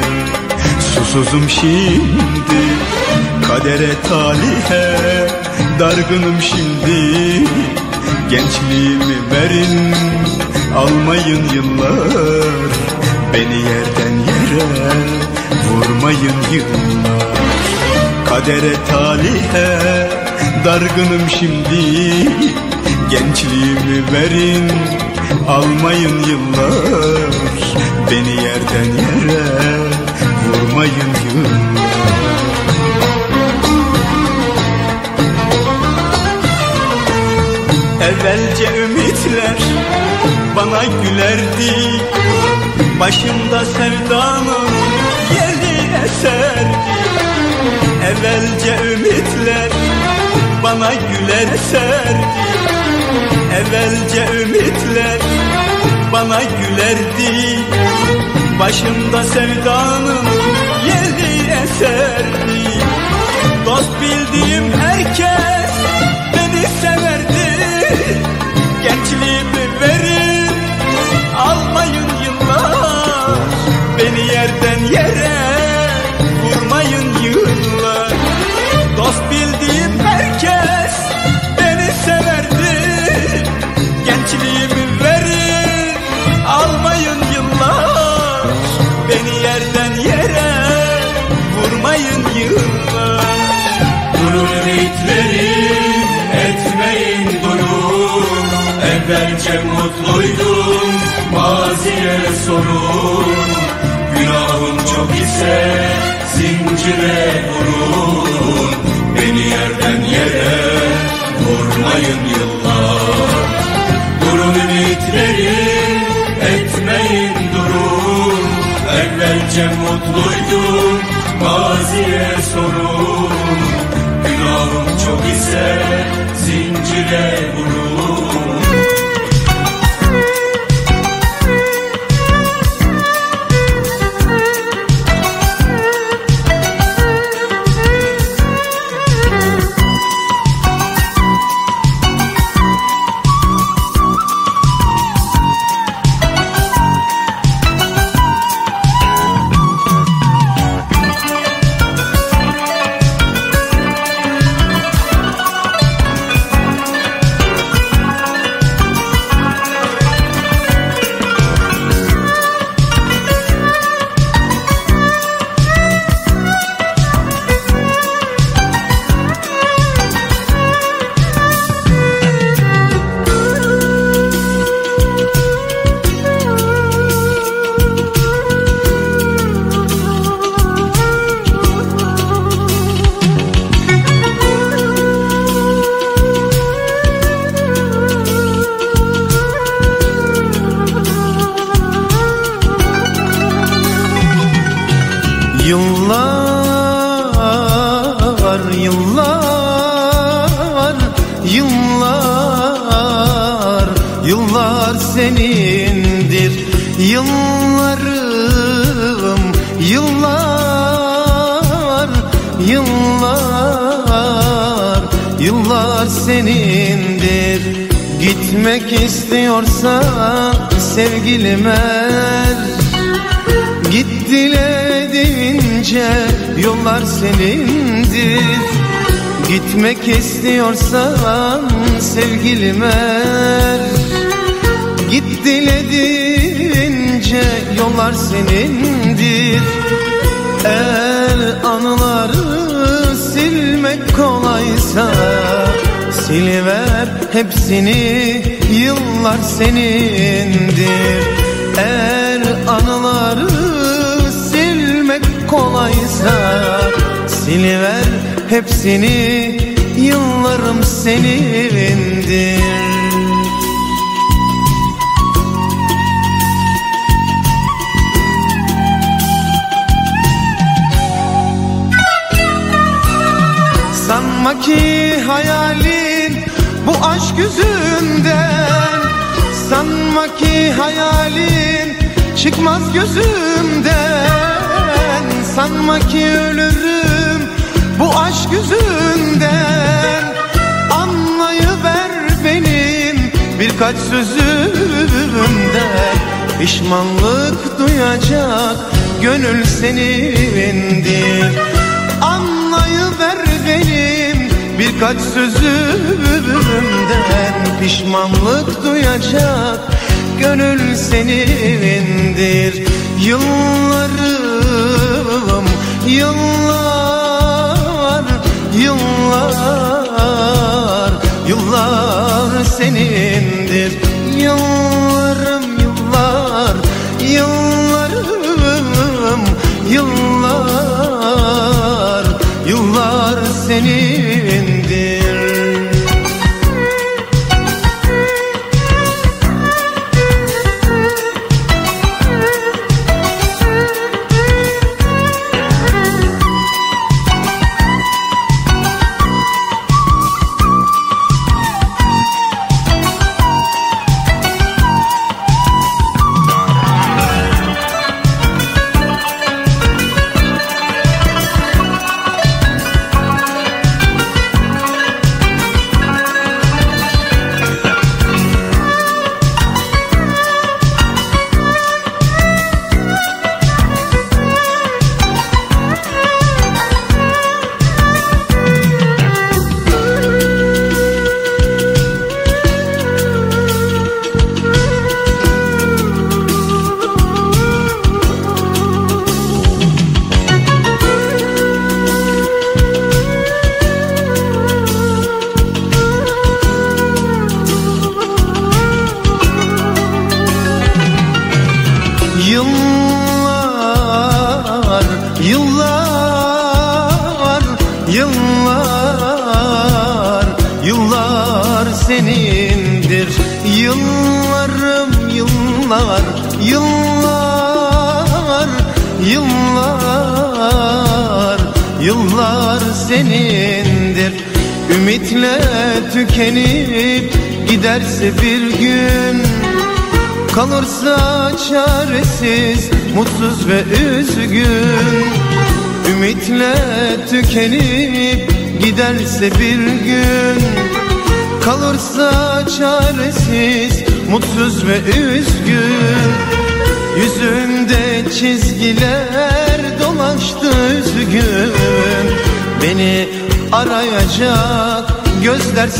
C: Susuzum şimdi Kadere talihe dargınım şimdi. Gençliğimi verin almayın yıllar. Beni yerden yere vurmayın yıllar. Kadere talihe dargınım şimdi Gençliğimi verin almayın yıllar Beni yerden yere vurmayın yıllar. Evvelce ümitler bana gülerdi Başımda sevdanın yeli eserdi Evvelce ümitler bana güler eserdi Evvelce ümitler bana gülerdi. Başımda sevdanın yeli eserdi. Dost bildiğim herkes beni severdi. Gençliğimi verin almayın yıllar. Beni yerden yere vurmayın yıllar. Dost bildiğim herkes
N: Evvelce mutluydum. Maziye sorun. Günahım çok ise zincire vurun. Beni yerden yere vurmayın yıllar. Durun ümitlerin etmeyin durun. Evvelce mutluydum maziye sorun. Günahım çok ise zincire vurun
B: yollar senindir. Eğer anıları silmek kolaysa Siliver hepsini yıllar senindir. Eğer anıları silmek kolaysa Siliver hepsini yıllarım senindir Sanma ki hayalin bu aşk yüzünden. Sanma ki hayalin çıkmaz gözümden. Sanma ki ölürüm bu aşk yüzünden. Anlayıver benim birkaç sözümden. Pişmanlık duyacak gönül senindir birkaç sözümden Pişmanlık duyacak. Gönül senindir. Yıllarım, yıllar, yıllar, yıllar senindir. Yıllarım, yıllar, yıllarım, yıllar, yıllar senindir Yıllar,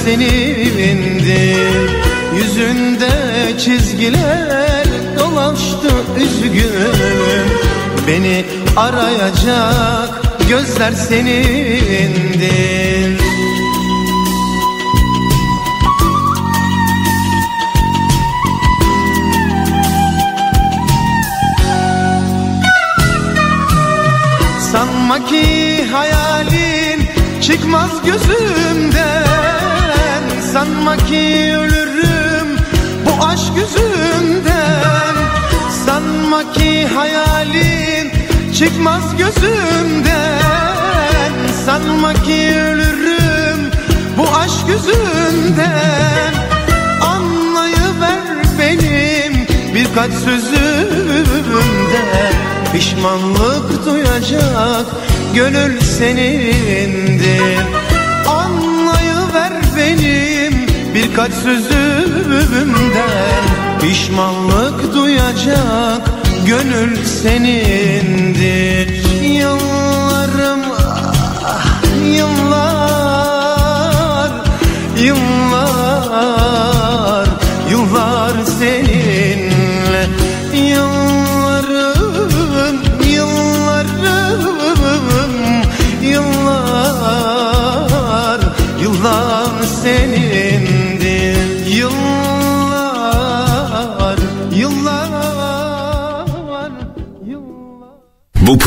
B: senindir Yüzünde çizgiler dolaştı üzgün Beni arayacak gözler senindir Sanma ki hayalin çıkmaz gözümden Sanma ki ölürüm bu aşk yüzünden. Sanma ki hayalin çıkmaz gözümden. Sanma ki ölürüm bu aşk yüzünden. Anlayıver benim birkaç sözümden. Pişmanlık duyacak gönül senindir birkaç sözümden Pişmanlık duyacak gönül senindir. Yıllarım ah, yıllar Yıllar yıllar seninle. Yıllarım